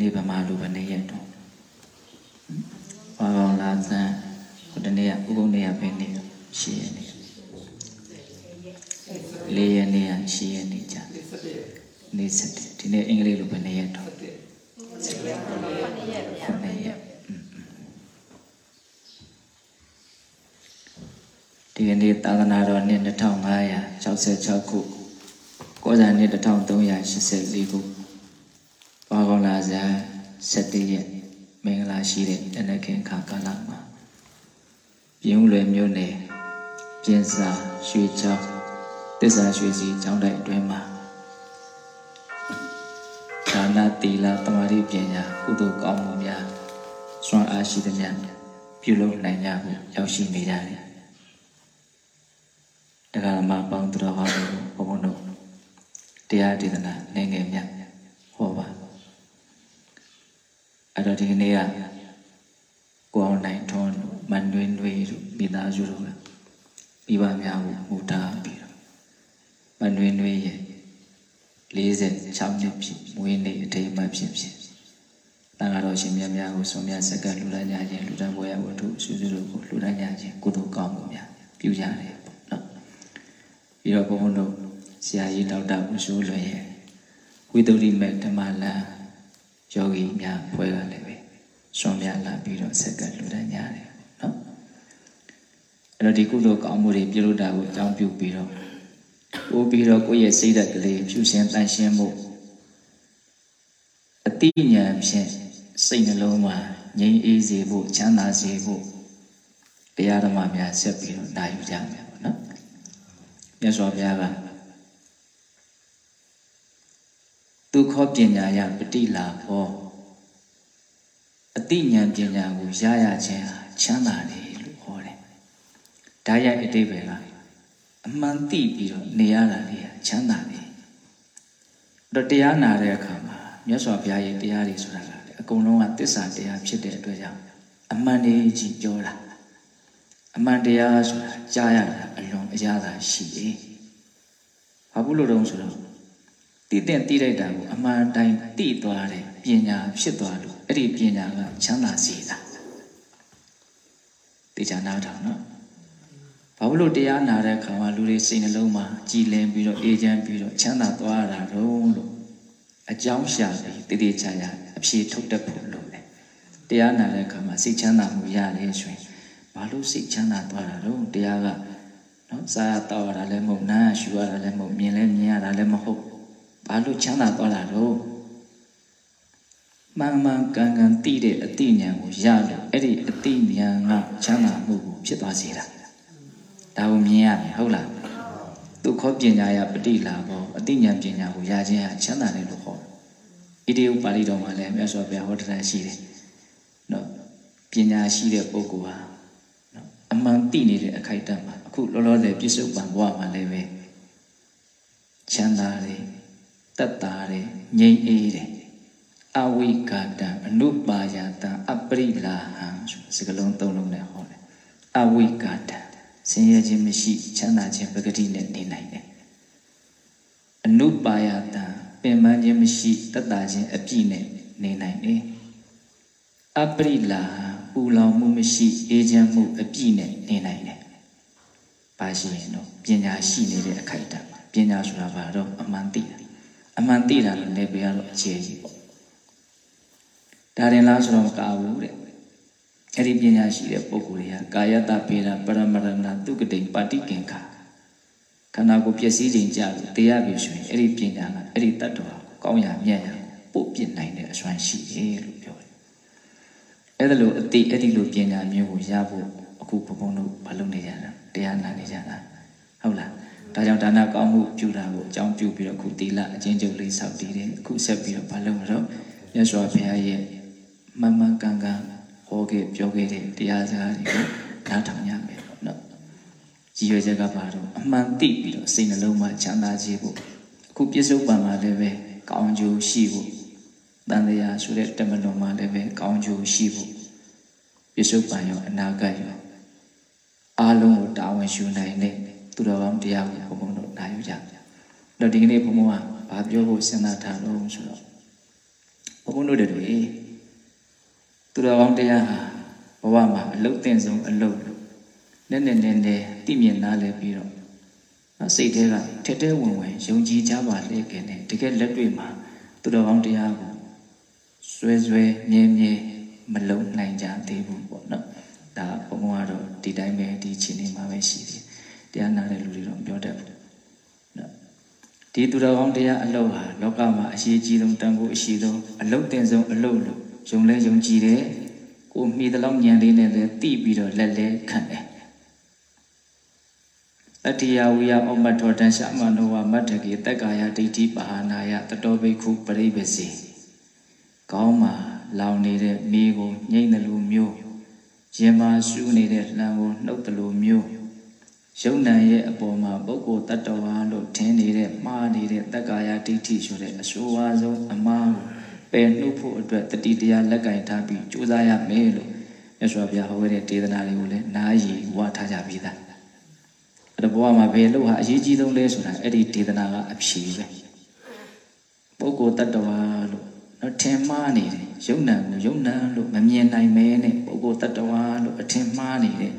နေ့ဗမာလူဘယ်နှစ်ရက်တော့ဘာကောင်လာစမ်းဟိုတနေ့ကဥပုံနေ့ကဘယ်နေ့ရှင်းရနေလေးရက်နေ့ကရှင်းရနေကြနေ့စက်တယ်ဒီနေ့အင်္ဂလိပ်လိုဘယ်နှစ်ရက်တော့ခုနှစ်ရက်ဒီကနေ့သာသနာတော်နှစ်2566ခုကောဇာနှစ်1384ခု ဘာကောင်လာစမ်း17ရက်မင်္ဂလာရှိတဲ့တနခင်ခါကာလမှာပြင်းဦးလွယ်မြို့နယ်ပြင်စာရွှေချောင်းတစ္ဆာရွှေစီကျောင်းတိုက်အတွင်းမှာဒါနသီလသမာဓိပညာကုသိုလ်ကောင်းမှုများစွမ်းအားရှိသမျှပြုလုပ်နိုင်ကြမှုရောက်ရှိနေကြတယ်တရားဓမ္မပေါင်းသူတော်ဟောင်းတို့ဘုန်းဘုန်းတို့တရားဒေသနာနေငယ်မြတ်ဟောပါ အဲ့တော့ဒီကနေ့ကကိုအောင်နိုင်ထွန်းတို့မန်တွင်တွေတို့မိသားစုတို့ကမိဘများကိုမူထားပြီးတော့မန်တွင်တွေရဲ့46နှစ်ဖြစ်မွေးနေ့အထိမ်းအမှတ်ဖြစ်ဖြစ်တန်ဃာတော်ရှင်မြတ်များကိုဆုံးမြတ်စက္ကလူဒန်းကြခြင်းလူဒန်းဘွယ်ရဝတ္ထုစုစုတို့ကိုလူဒန်းကြခြင်းကုသိုလ်ကောင်းမှုများပြုကြတယ်ပေါ့နော်ပြီးတော့ဘုန်းဘုန်းတို့ဆရာကြီးဒေါက်တာဦးစိုးလွင်ရဲ့ဝိသုဒ္ဓိမေဓမ္မလမ်း ယောဂီများဖွဲ့ကလည်းပဲဆုံးမြတ်လာပြီးတော့စက္ကလူဒန်းကြတယ်နော်အဲ့တော့ဒီကုသိုလ်ကောင်းမှုတွေပြုလုပ်တာကိုအကြောင်းပြုပြီးတော့ပို့ပြီးတော့ကိုယ့်ရဲ့စိတ်ဓာတ်ကလေးဖြူစင်တန်ရှင်းမှုအတိညာဖြင့်စိတ်နှလုံးမှာငြိမ်းအေးစေဖို့ချမ်းသာစေဖို့တရားဓမ္မများဆက်ပြီးတော့နိုင်ယူကြမယ်ပေါ့နော်မြတ်စွာဘုရားက ဒုက္ခပညာယပฏิလာဟောအတိညာပညာကိုရရခြင်းဟာချမ်းသာတယ်လို့ဟောတယ်ဒါရိုက်အတိပ္ပယ်ကအမှန်သိပြီးတော့နေရတာလေချမ်းသာတယ်တော့တရားနာတဲ့အခါမှာမြတ်စွာဘုရားရဲ့တရားတွေဆိုတာကအကုန်လုံးကသစ္စာတရားဖြစ်တဲ့အတွက်ကြောင့်အမှန်တည်းကြီးပြောတာအမှန်တရားဆိုတာကြားရတာအလွန်အရသာရှိတယ်။ဘာဘူးလို့တုံးဆိုတော့ တိတဲ့တိလိုက်တာကိုအမှန်တိုင်းသိသွားတယ်ပညာဖြစ်သွားလို့အဲ့ဒီပညာကချမ်းသာစေတာ။တေချာနာထောင်နော်။ဘာလို့တရားနာတဲ့အခါမှာလူတွေစိတ်နှလုံးမှာကြည်လင်ပြီးတော့အေးချမ်းပြီးတော့ချမ်းသာသွားတာတော့လို့အကြောင်းရှာပြီးတည်တည်ချာချာအဖြေထုတ်တတ်ဖို့လိုတယ်။တရားနာတဲ့အခါမှာစိတ်ချမ်းသာမှုရတယ်ဆိုရင်ဘာလို့စိတ်ချမ်းသာသွားတာတော့တရားကနော်စားရတော့ရတာလည်းမဟုတ်နားရှူရတာလည်းမဟုတ်မြင်လည်းမြင်ရတာလည်းမဟုတ် ဘာလို့ချမ်းသာသွားတာတော့မှန်မှန်ကန်ကန်သိတဲ့အသိဉာဏ်ကိုရလို့အဲ့ဒီအသိဉာဏ်ကချမ်းသာမှုကိုဖြစ်သွားစေတာဒါကိုမြင်ရမယ်ဟုတ်လားဒုက္ခပညာယပฏิလာဘောအသိဉာဏ်ပညာကိုရခြင်းဟာချမ်းသာတယ်လို့ဟောဣတိယပါဠိတော်မှာလည်းမြတ်စွာဘုရားဟောတရားရှိတယ်နော်ပညာရှိတဲ့ပုဂ္ဂိုလ်ဟာနော်အမှန်သိနေတဲ့အခိုက်အတန့်မှာအခုလောလောဆယ်ပြစ္ဆုတ်ပံဘဝမှာလည်းပဲချမ်းသာတယ် တက်တာတယ်ငြိမ်အေးတယ်အဝိကာတံအနုပါယတံအပရိလာဟံဆိုစကလုံးသုံးလုံးနဲ့ဟောတယ်အဝိကာတံဆင်းရဲခြင်းမရှိချမ်းသာခြင်းပဂတိနဲ့နေနိုင်တယ်အနုပါယတံပင်ပန်းခြင်းမရှိတက်တာခြင်းအပြည့်နဲ့နေနိုင်တယ်အပရိလာပူလောင်မှုမရှိအေးချမ်းမှုအပြည့်နဲ့နေနိုင်တယ်ပါရှိရင်တော့ပညာရှိနေတဲ့အခိုက်အတန့်ပညာဆိုတာဘာတော့အမှန်သိတာ အမှန်သိတာလည်းလည်းပြရတော့အခြေကြီးပေါ့ဒါရင်လားဆိုတော့မကဘူးတဲ့အဲ့ဒီပညာရှိတဲ့ပုဂ္ဂိုလ်တွေကကာယတပေရပရမရဏတုကတိပါတိကင်္ခာခန္ဓာကိုယ်ပျက်စီးခြင်းကြလို့တရားပြဆိုရင်အဲ့ဒီပညာကအဲ့ဒီတတ္တဝါကိုကောင်းရာမြတ်ရာပို့ပြစ်နိုင်တဲ့အစွမ်းရှိတယ်လို့ပြောတယ်အဲ့ဒါလို့အတိအဲ့ဒီလိုပညာမျိုးကိုရဖို့အခုဘုံဘုံတို့မလုပ်နေကြတာတရားနာနေကြတာဟုတ်လား ဒါကြောင့်ဒါနကောင်းမှုပြုတာကိုအကြောင်းပြုပြီးတော့အခုသီလအချင်းချုပ်လေးစောင့်တည်တယ်အခုဆက်ပြီးတော့မလုပ်တော့မြတ်စွာဘုရားရဲ့မမှန်ကန်ကန်ဟောခဲ့ပြောခဲ့တဲ့တရားစကားတွေကိုနားထောင်ရမယ်ပေါ့နော်ကြည်ရွယ်ချက်ကပါတော့အမှန်သိပြီးတော့စိတ်နှလုံးမှာချမ်းသာစေဖို့အခုပြစ္ဆုတ်ပံမှာလည်းပဲကောင်းကျိုးရှိဖို့တန်တရားဆိုတဲ့တမလွန်မှာလည်းပဲကောင်းကျိုးရှိဖို့ပြစ္ဆုတ်ပံရောအနာဂတ်ရောအားလုံးကိုတာဝန်ယူနိုင်တဲ့ သူတော်ကောင်းတရားကိုဘုံဘုံတို့နာယူကြတယ်။တော့ဒီကနေ့ဘုံဘုံကဘာပြောဖို့စဉ်းစားထားတော့ဆိုတော့ဘုန်းဘုန်းတို့တွေသူတော်ကောင်းတရားဟာဘဝမှာအလုတ်တင်ဆုံးအလုတ်လို့နည်းနည်းနည်းနည်းသိမြင်နားလည်ပြီးတော့စိတ်ထဲကထက်ထဲဝင်ဝင်ယုံကြည်ကြပါလေခင်နဲ့တကယ်လက်တွေ့မှာသူတော်ကောင်းတရားကိုဆွဲဆွဲမြဲမြဲမလုံနိုင်ကြသေးဘူးပေါ့နော်ဒါဘုံဘုံကတော့ဒီတိုင်းပဲဒီချင်းနေမှာပဲရှိသေးတ ရားနာတဲ့လူတွေတော့ပြောတတ်ဘူးနော်ဒီသူတော်ကောင်းတရားအလုပ်ဟာလောကမှာအရေးကြီးဆုံးတန်ဖိုးအရှိဆုံးအလုပ်တင်ဆုံးအလုပ်လို့ယုံလဲယုံကြည်တယ်ကိုမိတလောက်ဉာဏ်လေးနဲ့လည်းသိပြီးတော့လက်လဲခံတယ်တတိယဝိယဩမထောတန်ရှမနောဝမတ္ထကေတက္ကာယဒိဋ္ဌိပါဟနာယတတောဘိက္ခုပရိပစီကောင်းမှာလောင်နေတဲ့မိကိုငိမ့်တယ်လို့မျိုးရင်မာရှူးနေတဲ့လံကိုနှုတ်တယ်လို့မျိုး ယုံနံရဲ့အပေါ်မှာပုဂ္ဂိုလ်တ attva လို့ထင်နေတဲ့မှားနေတဲ့တက္ကာယဒိဋ္ဌိဆိုတဲ့အဆိုးဝါးဆုံးအမှားကိုပယ်နှုတ်ဖို့အတွက်တတိတရားလက်ကင်ထားပြီးကြိုးစားရမယ်လို့မြတ်စွာဘုရားဟောခဲ့တဲ့ဒေသနာတွေကိုလည်းနားရည်ဝါထားကြပြီးသားအဲ့ဒါဘဝမှာဘယ်လို့ဟာအရေးကြီးဆုံးလဲဆိုတာအဲ့ဒီဒေသနာကအဖြေပဲပုဂ္ဂိုလ်တ attva လို့နော်ထင်မှားနေတယ်ယုံနံကိုယုံနံလို့မမြင်နိုင်မဲနဲ့ပုဂ္ဂိုလ်တ attva လို့အထင်မှားနေတယ်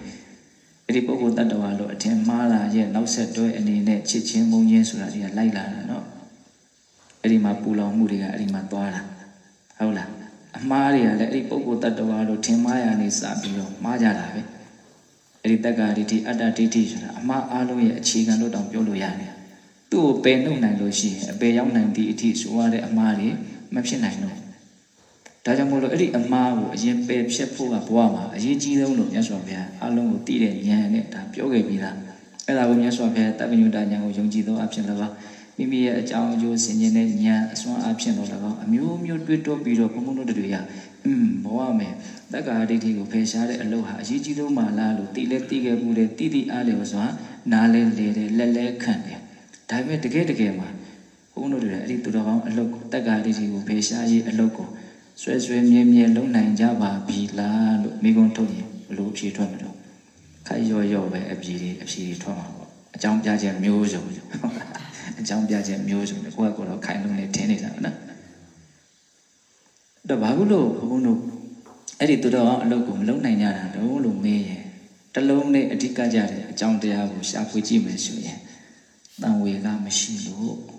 အဲ့ဒီပုဂ္ဂိုလ်တ attva လို့အထင်မှားတာရဲ့နောက်ဆက်တွဲအနေနဲ့ချစ်ချင်းမုန်းချင်းဆိုတာတွေကလိုက်လာတာနော်အဲ့ဒီမှာပူလောင်မှုတွေကအဲ့ဒီမှာသွားတာဟုတ်လားအမှားတွေကလည်းအဲ့ဒီပုဂ္ဂိုလ်တ attva လို့ထင်မှားရနေစပြီးတော့မှားကြတာပဲအဲ့ဒီတက္ကရာဒိဋ္ဌိအတ္တဒိဋ္ဌိဆိုတာအမှားအလုံးရဲ့အခြေခံလို့တောင်ပြောလို့ရတယ်သူ့ကိုပယ်နှုတ်နိုင်လို့ရှိရင်အပယ်ရောက်နိုင်သည့်အထိဆိုရတဲ့အမှားတွေမဖြစ်နိုင်တော့ ဒါကြောင့်မို့လို့အဲ့ဒီအမှားကိုအရင်ပယ်ဖြစ်ဖို့ကဘဝမှာအရေးကြီးဆုံးလို့မြတ်စွာဘုရားအလုံးကိုတည်တဲ့ဉာဏ်နဲ့ဒါပြောခဲ့ပြီးသားအဲ့ဒါကိုမြတ်စွာဘုရားတပ္ပညုတဉာဏ်ကိုယုံကြည်သောအဖြစ်လည်းပါမိမိရဲ့အကြောင်းအကျိုးဆင်ခြင်တဲ့ဉာဏ်အစွမ်းအဖြစ်တော့လည်းကောအမျိုးမျိုးတွေးတောပြီးတော့ဘုံဘုံတို့တွေကအင်းဘဝမယ်တက္ကာဒိဋ္ဌိကိုဖယ်ရှားတဲ့အလုပ်ဟာအရေးကြီးဆုံးမှလားလို့တည်လဲတည်ခဲ့မှုတယ်တည်တည်အားလည်းဆိုတာနားလဲလေတယ်လက်လဲခံတယ်ဒါပေမဲ့တကယ်တကယ်မှာဘုန်းတို့တွေအဲ့ဒီသူတော်ကောင်းအလုပ်တက္ကာဒိဋ္ဌိကိုဖယ်ရှားရေးအလုပ်ကို ဆွဲဆွဲမြဲမြဲလုပ်နိုင်ကြပါပြီလားလို့မိကုံထုတ်ရင်ဘလို့ဖြေထွက်မလို့ခိုင်ရော့ရော့ပဲအပြေတွေအဖြေတွေထွက်မှာပေါ့အကြောင်းပြချက်မျိုးစုံအကြောင်းပြချက်မျိုးစုံကိုယ့်ကတော့ခိုင်လုံးနဲ့ထင်းနေတာနော်တော့ဘာလို့ဘုန်းတို့အဲ့ဒီသူတော်အလုပ်ကိုမလုပ်နိုင်ကြတာတော့လို့မေးရင်တလုံးနဲ့အဓိကကြတဲ့အကြောင်းတရားကိုရှာဖွေကြည့်မယ်ဆိုရင်တန်ဝေကမရှိလို့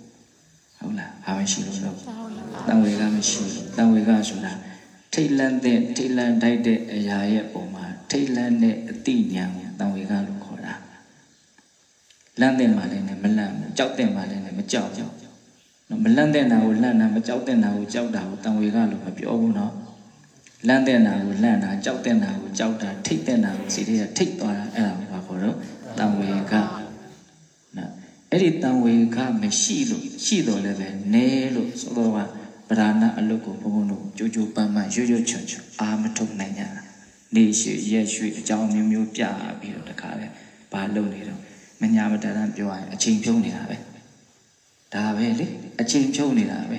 ဟုတ်လားဘာမရှိလို့တော့တန်ဝေကမရှိလို့တန်ဝေကဆိုတာထိတ်လန့်တဲ့ထိတ်လန့်တိုက်တဲ့အရာရဲ့ပုံမှာထိတ်လန့်တဲ့အတိညာကိုတန်ဝေကလို့ခေါ်တာလန့်တဲ့မှာလည်းမလန့်ဘူးကြောက်တဲ့မှာလည်းမကြောက်ကြောက်နော်မလန့်တဲ့နာကိုလန့်တာမကြောက်တဲ့နာကိုကြောက်တာကိုတန်ဝေကလို့မပြောဘူးနော်လန့်တဲ့နာကိုလန့်တာကြောက်တဲ့နာကိုကြောက်တာထိတ်တဲ့နာကိုစီတွေကထိတ်သွားတာအဲ့ဒါကိုဘာခေါ်တော့တန်ဝေကနော် အဲ့ဒီတန်ဝေကမရှိလို့ရှိတော့လည်းပဲနဲလို့ဆိုတော့ကပဓာနာအလုတ်ကိုဘုံဘုံတို့ကြိုးကြိုးပန်းပန်းရွရွချွန်ချွန်အာမထုတ်နိုင်ကြတာနေရှိရက်ရွှေအကြောင်းမျိုးမျိုးပြပြီးတော့တခါပဲဘာလုပ်နေတော့မညာမတန်ပြောရရင်အချိန်ဖြုံးနေတာပဲဒါပဲလေအချိန်ဖြုံးနေတာပဲ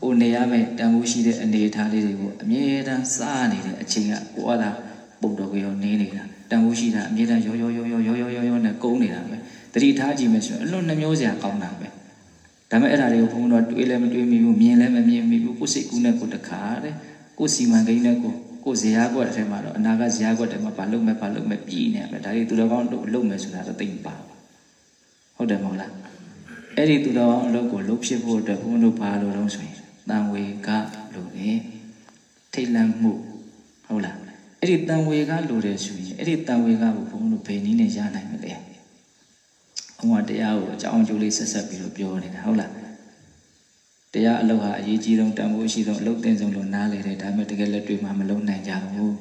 ဟိုနေရမယ်တန်ဖိုးရှိတဲ့အနေအထားလေးတွေကိုအမြဲတမ်းစားနေတဲ့အချိန်ကကိုယ်အသာပုံတော်ကြောနေနေတာတန်ဖိုးရှိတာအမြဲတမ်းရောရောရောရောရောရောရောနဲ့ကုန်းနေတာပဲ တတိထားကြည့်မယ်ဆိုရင်အလွန်နှမျိုးစရာကောင်းတာပဲဒါပေမဲ့အဲ့ဒါတွေကိုဘုန်းတော်တွေးလည်းမတွေးမိဘူးမြင်လည်းမမြင်မိဘူးကိုယ်စိတ်ကူးနဲ့ကိုယ်တခါတဲ့ကိုယ်စီမံကိန်းနဲ့ကိုကိုယ်ဇရာကွက်ထဲမှာတော့အနာကဇရာကွက်ထဲမှာဘာလုပ်မယ်ဘာလုပ်မယ်ပြည်နေမယ်ဒါတွေသူတော်ကောင်းလုပ်လုပ်မယ်ဆိုတာတော့သိမပါဟုတ်တယ်မဟုတ်လားအဲ့ဒီသူတော်ကောင်းအလုပ်ကိုလုပ်ဖြစ်ဖို့အတွက်ဘုန်းတို့ဘာလို့တော့ဆိုရင်တန်ဝေကလို့နေထိတ်လန့်မှုဟုတ်လားအဲ့ဒီတန်ဝေကလို့တယ်ဆိုရင်အဲ့ဒီတန်ဝေကကိုဘုန်းတို့ဘယ်နည်းနဲ့ရနိုင်မလဲ ဘုံကတရားကိုအကြောင်းအကျိုးလေးဆက်ဆက်ပြီးတော့ပြောနေတာဟုတ်လားတရားအလုပ်ဟာအရေးကြီးဆုံးတန်ဖိုးရှိဆုံးအလုပ်တင်ဆုံးလို့နားလေတယ်ဒါပေမဲ့တကယ်လက်တွေ့မှာမလုံနိုင်ကြဘူး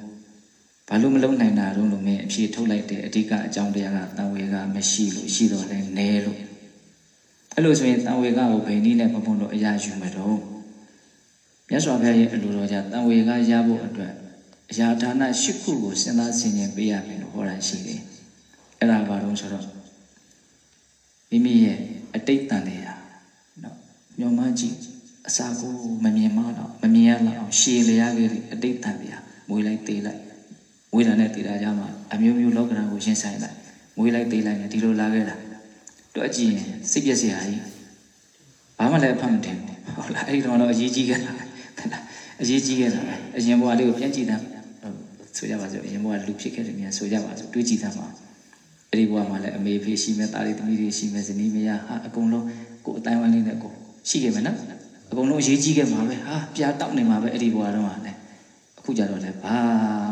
ဘာလို့မလုံနိုင်တာတော့လို့မင်းအဖြေထုတ်လိုက်တဲ့အဓိကအကြောင်းတရားကတန်ဝေကမရှိလို့ရှိတော့လဲနဲလို့အဲ့လိုဆိုရင်တန်ဝေကကိုဘယ်နည်းနဲ့ဘုံတို့အရာယူမှာတော့မြတ်စွာဘုရားရဲ့အလိုတော်ကြောင့်တန်ဝေကရဖို့အတွက်အရာဌာန၈ခုကိုစဉ်းစားဆင်ခြင်ပေးရမယ်လို့ဟောတာရှိတယ်အဲ့ဒါဘာလို့ဆိုတော့ မိမိရဲ့အတိတ်တန်တရားနော်ညောမကြည့်အစာကိုမမြင်မတော့မမြင်ရလောက်အောင်ရှည်လျားလေးအတိတ်တန်တရားမွေးလိုက်သေးလိုက်မွေးလာတဲ့တရားကြမှာအမျိုးမျိုးလောကဓာတ်ကိုရှင်းဆိုင်လိုက်မွေးလိုက်သေးလိုက်နဲ့ဒီလိုလာခဲ့တာတော့အကြည့်ရင်စိတ်ပြည့်စရာကြီးဘာမှလည်းအဖတ်မတင်ဘူးဟုတ်လားအဲ့ဒီတော့တော့အရေးကြီးခဲ့တာအရေးကြီးခဲ့တာပဲအရင်ဘဝလေးကိုပြန်ကြည့်တာဆိုကြပါစို့အရင်ဘဝလူဖြစ်ခဲ့တယ်များဆိုကြပါစို့တွေးကြည့်တာပါ အဲ့ဒီဘဝမှာလည်းအမေဖေရှိမယ်တာရီသမီးတွေရှိမယ်ဇနီးမယားဟာအကုန်လုံးကိုယ်အတိုင်းဝိုင်းလေးနဲ့ကိုရှိခဲ့မယ်နော်အကုန်လုံးအရေးကြီးခဲ့မှာပဲဟာပြားတောက်နေမှာပဲအဲ့ဒီဘဝတော့ဟာလေအခုကြတော့လည်းဘာ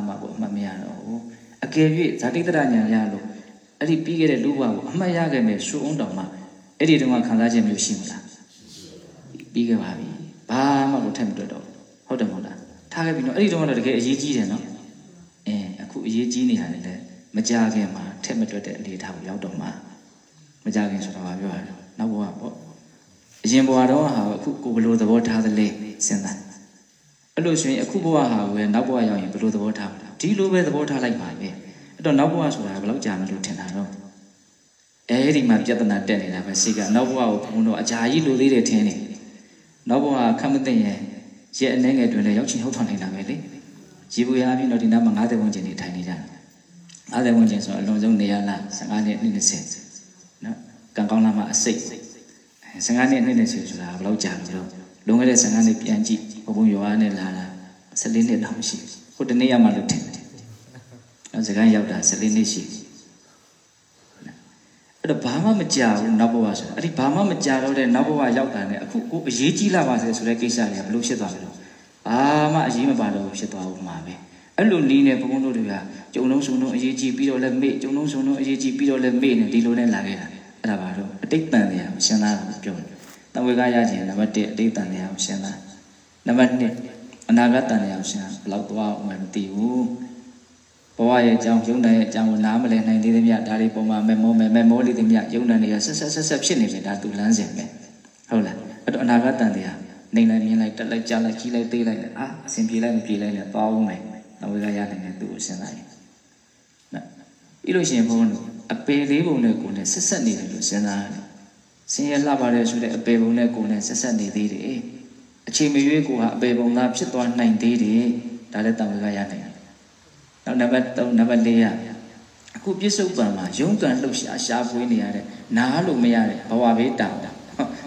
မှကိုအမှတ်မရတော့ဘူးအကယ်၍ဇာတိတရညာရလို့အဲ့ဒီပြီးခဲ့တဲ့လူဘဝကိုအမှတ်ရခဲ့မယ်ရှုံအောင်တောင်မှအဲ့ဒီတုန်းကခံစားခြင်းမျိုးရှိမလားပြီးခဲ့ပါပြီဘာမှကိုထက်မတွက်တော့ဟုတ်တယ်မဟုတ်လားထားခဲ့ပြီနော်အဲ့ဒီတုန်းကတော့တကယ်အရေးကြီးတယ်နော်အဲအခုအရေးကြီးနေရတယ်လေမကြခင်မှာ ထက်မတွက်တဲ့အနေအထားကိုရောက်တော့မှမကြခင်ဆိုတော့ပြောရတယ်နောက်ဘဝပေါ့အရင်ဘဝတော့ဟာအခုကိုဘယ်လိုသဘောထားသလဲစဉ်းစားအဲ့လိုဆိုရင်အခုဘဝဟာကိုနောက်ဘဝရောက်ရင်ဘယ်လိုသဘောထားမလဲဒီလိုပဲသဘောထားလိုက်ပါပဲအဲ့တော့နောက်ဘဝဆိုတာဘယ်လောက်ကြာမလို့ထင်တာတော့အဲဒီမှာပြဿနာတက်နေတာပဲစိတ်ကနောက်ဘဝကိုဘုံတော့အကြာကြီးလိုသေးတယ်ထင်နေနောက်ဘဝခမ်းမသိရင်ရဲ့အနေငယ်တွင်လည်းရောက်ချင်ဟုတ်ထွန်နေတာပဲလေရေဘူးရအပြင်တော့ဒီနားမှာ90ဝန်းကျင်နေထိုင်နေကြတာ 90ဝန်းကျင်ဆိုအလွန်ဆုံးနေရလား15နှစ်20နော်ကံကောင်းလာမှအစိတ်15နှစ်20ဆိုတာဘယ်လောက်ကြာလို့တော့လွန်ခဲ့တဲ့15နှစ်ပြန်ကြည့်ဘုံဘုံရွာနဲ့လာတာ14နှစ်တောင်ရှိဟိုတနေ့ရမှလို့ထင်တယ်နော်စကိုင်းရောက်တာ14နှစ်ရှိအဲ့တော့ဘာမှမကြာဘူးနောက်ဘဝဆိုအဲ့ဒီဘာမှမကြာတော့တဲ့နောက်ဘဝရောက်တာ ਨੇ အခုကိုအရေးကြီးလာပါစေဆိုတဲ့ကိစ္စတွေကဘလို့ဖြစ်သွားလဲတော့ဘာမှအရေးမပါတော့ဖြစ်သွားဦးမှာပဲအဲ့လိုနီးနေဘုန်းဘုန်းတို့တွေက ကျုံလုံးစုံလုံးအရေးကြီးပြီးတော့လည်းမေ့ကျုံလုံးစုံလုံးအရေးကြီးပြီးတော့လည်းမေ့နေဒီလိုနဲ့လာခဲ့တာအဲ့ဒါဘာလို့အတိတ်တန်တရားကိုရှင်းသားတာပြောတယ်တဝေကရခြင်းနံပါတ်1အတိတ်တန်တရားကိုရှင်းသားနံပါတ်2အနာဂတ်တန်တရားကိုရှင်းဘယ်လောက်သွားအောင်မသိဘူးဘဝရဲ့အကြောင်းယုံနာရဲ့အကြောင်းကိုနားမလည်နိုင်သေးသမျှဒါတွေပုံမှာမမောမယ်မမောလိသမျှယုံနာတွေကဆက်ဆက်ဆက်ဆက်ဖြစ်နေတယ်ဒါသူလမ်းစဉ်ပဲဟုတ်လားအဲ့တော့အနာဂတ်တန်တရားနေလိုက်မြင်လိုက်တက်လိုက်ကြားလိုက်ကြီးလိုက်သေးလိုက်အာအစဉ်ပြေလိုက်မပြေလိုက်နဲ့သွားအောင်မယ်တဝေကရနိုင်တဲ့သူကိုစဉ်းစားရင်နော် ပြီးလို့ရှိရင်ဘုန်းတို့အပေလေးပုံနဲ့ကိုယ်နဲ့ဆက်ဆက်နေတယ်လို့စဉ်းစားရတယ်ဆင်းရဲလှပါတယ်ဆိုတဲ့အပေပုံနဲ့ကိုယ်နဲ့ဆက်ဆက်နေသေးတယ်အချိန်မရွေးကိုဟာအပေပုံသားဖြစ်သွားနိုင်သေးတယ်ဒါလည်းတဝေကရနိုင်တယ်နောက်နံပါတ်3နံပါတ်4ရအခုပြစ္ဆုတ်ပံမှာရုံးကန်လှုပ်ရှားရှားပွေးနေရတဲ့နားလို့မရတဲ့ဘဝဘေးတောင်တာ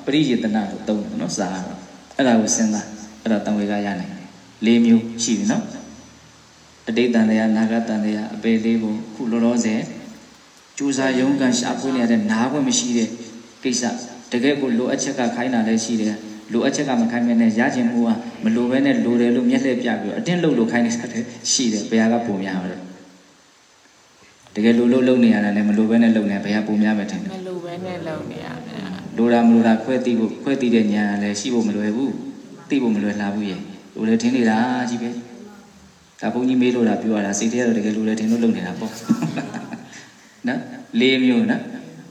ပရိယေတနာလို့သုံးတယ်နော်စာတော့အဲ့ဒါကိုစဉ်းစားအဲ့ဒါတံဝေကရနိုင်တယ်၄မျိုးရှိပြီနော် အတိတ်တန်တရားနာဂတ်တန်တရားအပေလေးကိုခုလောလောဆယ်ကြိုးစားရုန်းကန်ရှာဖွေနေရတဲ့နားခွင့်မရှိတဲ့ကိစ္စတကယ်ကိုလိုအပ်ချက်ကခိုင်းတာလည်းရှိတယ်လိုအပ်ချက်ကမခိုင်းမဲနဲ့ရခြင်းမှုကမလိုဘဲနဲ့လိုတယ်လို့မျက်လှည့်ပြပြီးအတင်းလှုပ်လို့ခိုင်းနေတာလည်းရှိတယ်ဘယ်ဟာကပုံများလဲတကယ်လိုလို့လုံနေရတာလည်းမလိုဘဲနဲ့လုံနေဘယ်ဟာပုံများပဲထင်တယ်မလိုပဲနဲ့လုံနေရမယ်လိုတာမလိုတာခွဲသိဖို့ခွဲသိတဲ့ညာလည်းရှိဖို့မလွယ်ဘူးသိဖို့မလွယ်လာဘူးရဲ့လိုလေထင်းနေတာကြီးပဲ ဒါဘုန်းကြီးမေးလို့တာပြောရတာစိတ်ထဲကတော့တကယ်လိုလေထင်းလို့လုံနေတာပေါ့နော်၄မျိုးနော်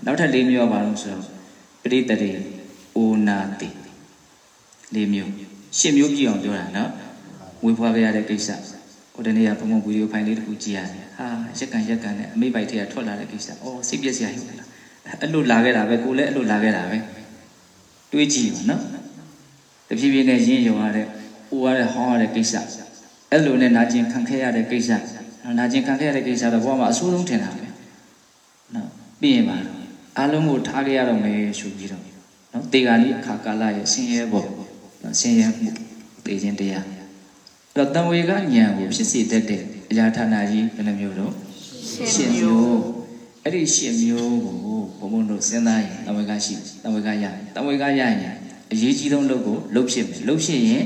နောက်ထပ်၄မျိုးပါလို့ဆိုတော့ပရိတရေအိုနာတိ၄မျိုး၈မျိုးပြည့်အောင်ပြောတာနော်ဝေဖွာခဲ့ရတဲ့ကိစ္စဟိုတနေ့ကဘုံဘုံဗီဒီယိုဖိုင်လေးတစ်ခုကြည့်ရတယ်ဟာရက်ကန်ရက်ကန်နဲ့အမိပိုက်ထဲကထွက်လာတဲ့ကိစ္စအော်စိတ်ပြည့်စရာရုပ်လားအဲ့လိုလာခဲ့တာပဲကိုလည်းအဲ့လိုလာခဲ့တာပဲတွေးကြည့်ပါနော်တဖြည်းဖြည်းနဲ့ရင်းရုံရတဲ့အိုရတဲ့ဟောင်းရတဲ့ကိစ္စ အဲ့လိုနဲ့နာကျင်ခံခဲ့ရတဲ့ကိစ္စနာကျင်ခံခဲ့ရတဲ့ကိစ္စတော့ဘဝမှာအဆိုးဆုံးထင်တာပဲနော်ပြီးရင်ပါအားလုံးကိုထားခဲ့ရတော့မယ်ဆိုပြီးတော့နော်တေဂာလိအခါကာလရဲ့ဆင်းရဲပေါ်နော်ဆင်းရဲမှုတေခြင်းတရားအဲ့တော့တံဝေကဉာဏ်ကိုဖြစ်စေတတ်တဲ့အရာဌာနကြီးဘယ်နှမျိုးတော့ရှင်းမျိုးအဲ့ဒီရှင်းမျိုးကိုဘုံဘုံတို့စဉ်းစားရင်တံဝေကရှိတံဝေကရရင်တံဝေကရရင်အရေးကြီးဆုံးလုပ်ကိုလုပ်ဖြစ်မယ်လုပ်ဖြစ်ရင်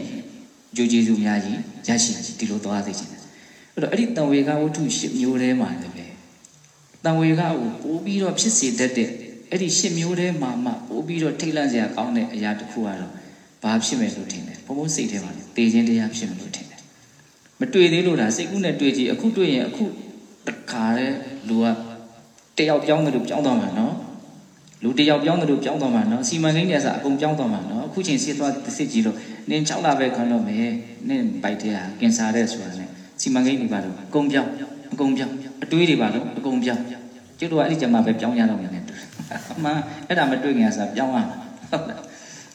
ကြိုးကျေးဇူးများကြီးရရှိဒီလိုသွားသိချင်တယ်အဲ့တော့အဲ့ဒီတံဝေကဝတ္ထုရှင်းမျိုးထဲမှာလည်းပဲတံဝေကကိုပိုးပြီးတော့ဖြစ်စေတတ်တဲ့အဲ့ဒီရှင်းမျိုးထဲမှာမှပိုးပြီးတော့ထိတ်လန့်စရာကောင်းတဲ့အရာတစ်ခုကတော့ဘာဖြစ်မယ်လို့ထင်တယ်ဘုံဘုံစိတ်ထဲမှာတေခြင်းတရားဖြစ်မယ်လို့ထင်တယ်မတွေ့သေးလို့ဒါစိတ်ကူးနဲ့တွေ့ကြည့်အခုတွေ့ရင်အခုတခါလဲလူကတယောက်ပြောင်းတယ်လို့ပြောင်းသွားမှာနော် လူတယောက်ပြောင်းတယ်လို့ပြောင်းသွားမှာနော်စီမံကိန်းတွေဆိုအကုန်ပြောင်းသွားမှာနော်အခုချိန်စစ်သွားစစ်ကြည့်လို့နင်း6လပဲခံတော့မယ်နင်းဘိုက်တဲ့ဟာကင်ဆာတဲ့ဆိုတာနဲ့စီမံကိန်းတွေပါတော့အကုန်ပြောင်းအကုန်ပြောင်းအတွေးတွေပါတော့အကုန်ပြောင်းကျတို့ကအဲ့ဒီကြမှာပဲပြောင်းရတော့မယ်နဲ့တူအမှန်အဲ့ဒါမတွေ့ခင်ဆိုပြောင်းရမှာဟုတ်လား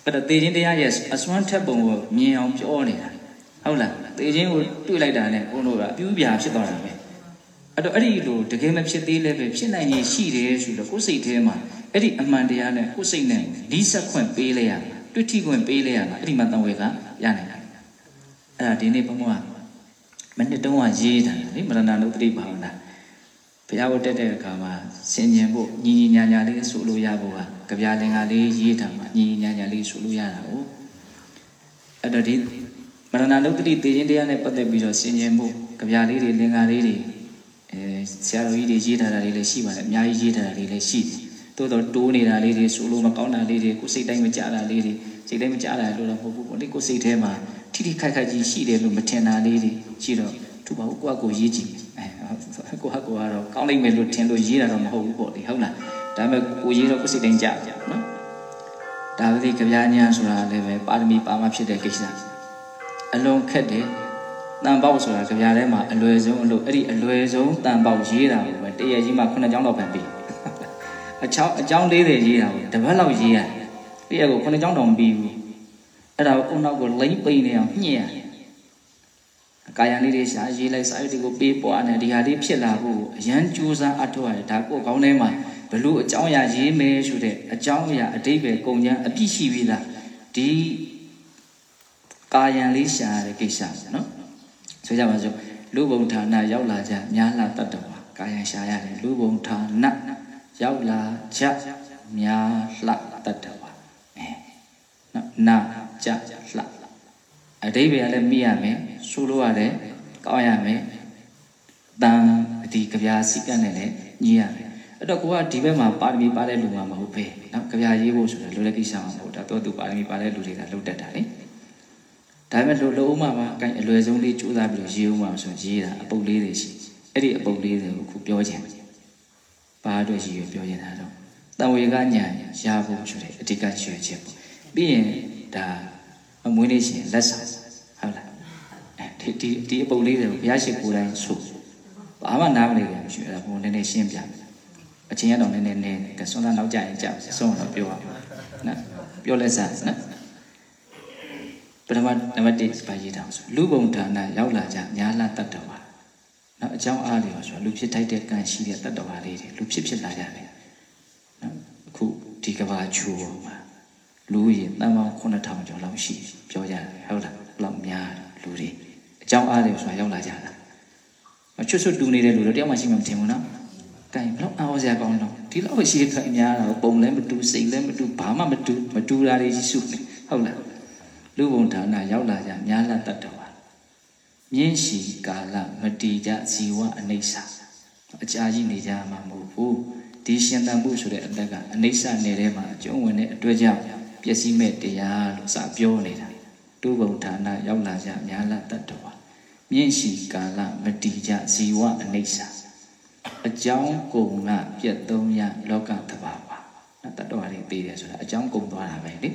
အဲ့တော့တေခြင်းတရားရဲ့အစွမ်းထက်ပုံကိုမြင်အောင်ပြောနေတာဟုတ်လားတေခြင်းကိုတွေ့လိုက်တာနဲ့ဘုန်းတို့ကအပြူးပြာဖြစ်သွားတာပဲအဲ့တော့အဲ့ဒီလိုတကယ်မဖြစ်သေးလည်းပဲဖြစ်နိုင်ရင်ရှိတယ်ဆိုတော့ကိုယ်စိတ်ထဲမှာ အဲ့ဒီအမှန်တရားနဲ့ကိုယ်စိတ်နဲ့လီးဆက်ခွင့်ပေးလိုက်ရတွေ့ထိခွင့်ပေးလိုက်ရတာအဲ့ဒီမှာတန်ဝေကရနိုင်တာအဲ့ဒါဒီနေ့ဘုန်းဘုရားမနှစ်တုန်းကရေးတာလေမရဏနုတ္တိဘာဝနာဘုရားဝတ်တက်တဲ့အခါမှာဆင်ញင်ဖို့ညီညီညာညာလေးဆိုလို့ရဖို့ကကြပြလင်္ကာလေးရေးတာမှာညီညီညာညာလေးဆိုလို့ရတာဟုတ်အဲ့တော့ဒီမရဏနုတ္တိသေခြင်းတရားနဲ့ပတ်သက်ပြီးတော့ဆင်ញင်ဖို့ကြပြလေးတွေလင်္ကာလေးတွေအဲဆရာတော်ကြီးတွေရေးထားတာလေးလည်းရှိပါတယ်အများကြီးရေးထားတာလေးလည်းရှိတယ် တိုးတော့တိုးနေတာလေးတွေဆိုလို့မကောင်းတာလေးတွေကိုစိတ်တိုင်းမကြတာလေးတွေစိတ်တိုင်းမကြတာလို့တော့မဟုတ်ဘူးပေါ့လေကိုယ်စိတ်ထဲမှာထိထိခိုက်ခိုက်ကြီးရှိတယ်လို့မထင်တာလေးတွေရှိတော့သူ့ဘာကိုကိုယ့်ကိုရေးကြည့်အဲကိုဟာကိုကတော့ကောင်းလိမ့်မယ်လို့ထင်လို့ရေးတာတော့မဟုတ်ဘူးပေါ့လေဟုတ်လားဒါပေမဲ့ကိုရေးတော့ကိုယ်စိတ်တိုင်းကြကြနော်ဒါပဲဒီကြပြညာဆိုတာလည်းပဲပါရမီပါမဖြစ်တဲ့ကိစ္စအလွန်ခက်တယ်တန်ပေါက်ဆိုတာကြပြထဲမှာအလွယ်ဆုံးအလို့အဲ့ဒီအလွယ်ဆုံးတန်ပေါက်ရေးတာကိုပဲတရကြီးမှခုနှစ်ကြောင်းတော့ပဲပြီး အချောင်းအကြောင်းလေးတွေရေးတာကိုတပတ်လောက်ရေးရတယ်ပြီးရကိုခုနှစ်ကြောင်းတော့မပြီးဘူးအဲ့ဒါကိုအုံနောက်ကိုလိမ့်ပိန်နေအောင်ညှိရတယ်ကာယံလေးတွေရှာရေးလိုက်စာရွက်တွေကိုပေးပွားနေဒီဟာလေးဖြစ်လာဖို့အရန်ကြိုးစားအထောက်ရတယ်ဒါကိုကောင်းထဲမှာဘလို့အကြောင်းအရာရေးမယ်ဆိုတဲ့အကြောင်းအရာအတိတ်ပဲကုန်ချမ်းအပြည့်ရှိပြီလားဒီကာယံလေးရှာရတဲ့ကိစ္စနော်ဆိုကြပါစို့လူဘုံဌာနရောက်လာကြများလာတတ်တော်ပါကာယံရှာရတယ်လူဘုံဌာန ရောက်လာကြများလှတတ်တော်ပါအဲနော်နာကြလှအတိတ်ပဲလည်းမိရမယ်ဆိုလို့ရတယ်ကောင်းရမယ်တန်ဒီကြပြာစိကတ်နဲ့လည်းညီးရမယ်အဲ့တော့ကိုကဒီဘက်မှာပါရမီပါတဲ့လူမှမဟုတ်ပဲနော်ကြပြာရေးဖို့ဆိုတော့လိုတဲ့ကိစ္စမှမဟုတ်ဒါတော့သူပါရမီပါတဲ့လူတွေကလှုပ်တတ်တာလေဒါပေမဲ့လို့လုံးဝမှာအကိုင်အလွယ်ဆုံးလေးကြိုးစားပြီးလို့ရေးအောင်မှာဆိုရေးတာအပုတ်လေးတွေရှိအဲ့ဒီအပုတ်လေးတွေကိုခုပြောခြင်း ဘာအတွက်ရှိရပြောခြင်းတာတော့တန်ဝေကညာရဖို့ဆိုတဲ့အဓိကရွှေချက်ပေါ့ပြီးရင်ဒါအမွေးလေးရှင်လက်ဆောင်ဟုတ်လားအဲဒီဒီဒီအပုတ်လေးတွေကိုဘုရားရှိခိုးတိုင်းဆိုဘာမှနားမလည်ဘူးရှိအဲ့ဒါဘုံနည်းနည်းရှင်းပြမယ်အချင်းရတော့နည်းနည်းနည်းကဆွမ်းသားနောက်ကြရင်ကြောက်ဆွမ်းတော့ပြောရအောင်နော်ပြောလက်စားနော်ပထမနံပါတ်1ပါရေးတောင်ဆိုလူဘုံဌာနရောက်လာကြညာလာတတ်တော်ပါ နော်အကြောင်းအားတွေပါဆိုလူဖြစ်ထိုက်တဲ့ကံရှိတဲ့တတ်တော်ပါလေးတွေလူဖြစ်ဖြစ်လာကြတယ်နော်အခုဒီကဘာချူပေါ်မှာလူရင်တန်ပေါင်း9000ကျော်လောက်ရှိပြောကြတယ်ဟုတ်လားလောက်များလူတွေအကြောင်းအားတွေဆိုတာရောက်လာကြတာမချွတ်ချွတ်တူနေတဲ့လူတွေတယောက်မှရှိမှမထင်ဘူးနော်ကဲဘလောက်အားစရာကောင်းတော့ဒီလောက်ရှိတဲ့အများတော့ပုံလည်းမတူစိတ်လည်းမတူဘာမှမတူမတူတာတွေရှိစုနေဟုတ်လားလူဘုံဌာနရောက်လာကြများလာတတ်တော်ပါ မြင့်ရှိကာလမတီကြဇီဝအနိစ္စအကြာကြီးနေကြမှာမဟုတ်ဘူးဒီရှင်တန်မှုဆိုတဲ့အသက်ကအနိစ္စနယ်ထဲမှာအကျုံးဝင်တဲ့အတွက်ကြောင့်ပျက်စီးမဲ့တရားလို့စပြောနေတာလူဘုံဌာနရောက်လာကြများလာတတ်တော်ပါမြင့်ရှိကာလမတီကြဇီဝအနိစ္စအကြောင်းကုန်ကပြတ်သုံးရလောကသဘာဝနော်တတ်တော်ရည်သိတယ်ဆိုတာအကြောင်းကုန်သွားတာပဲလေ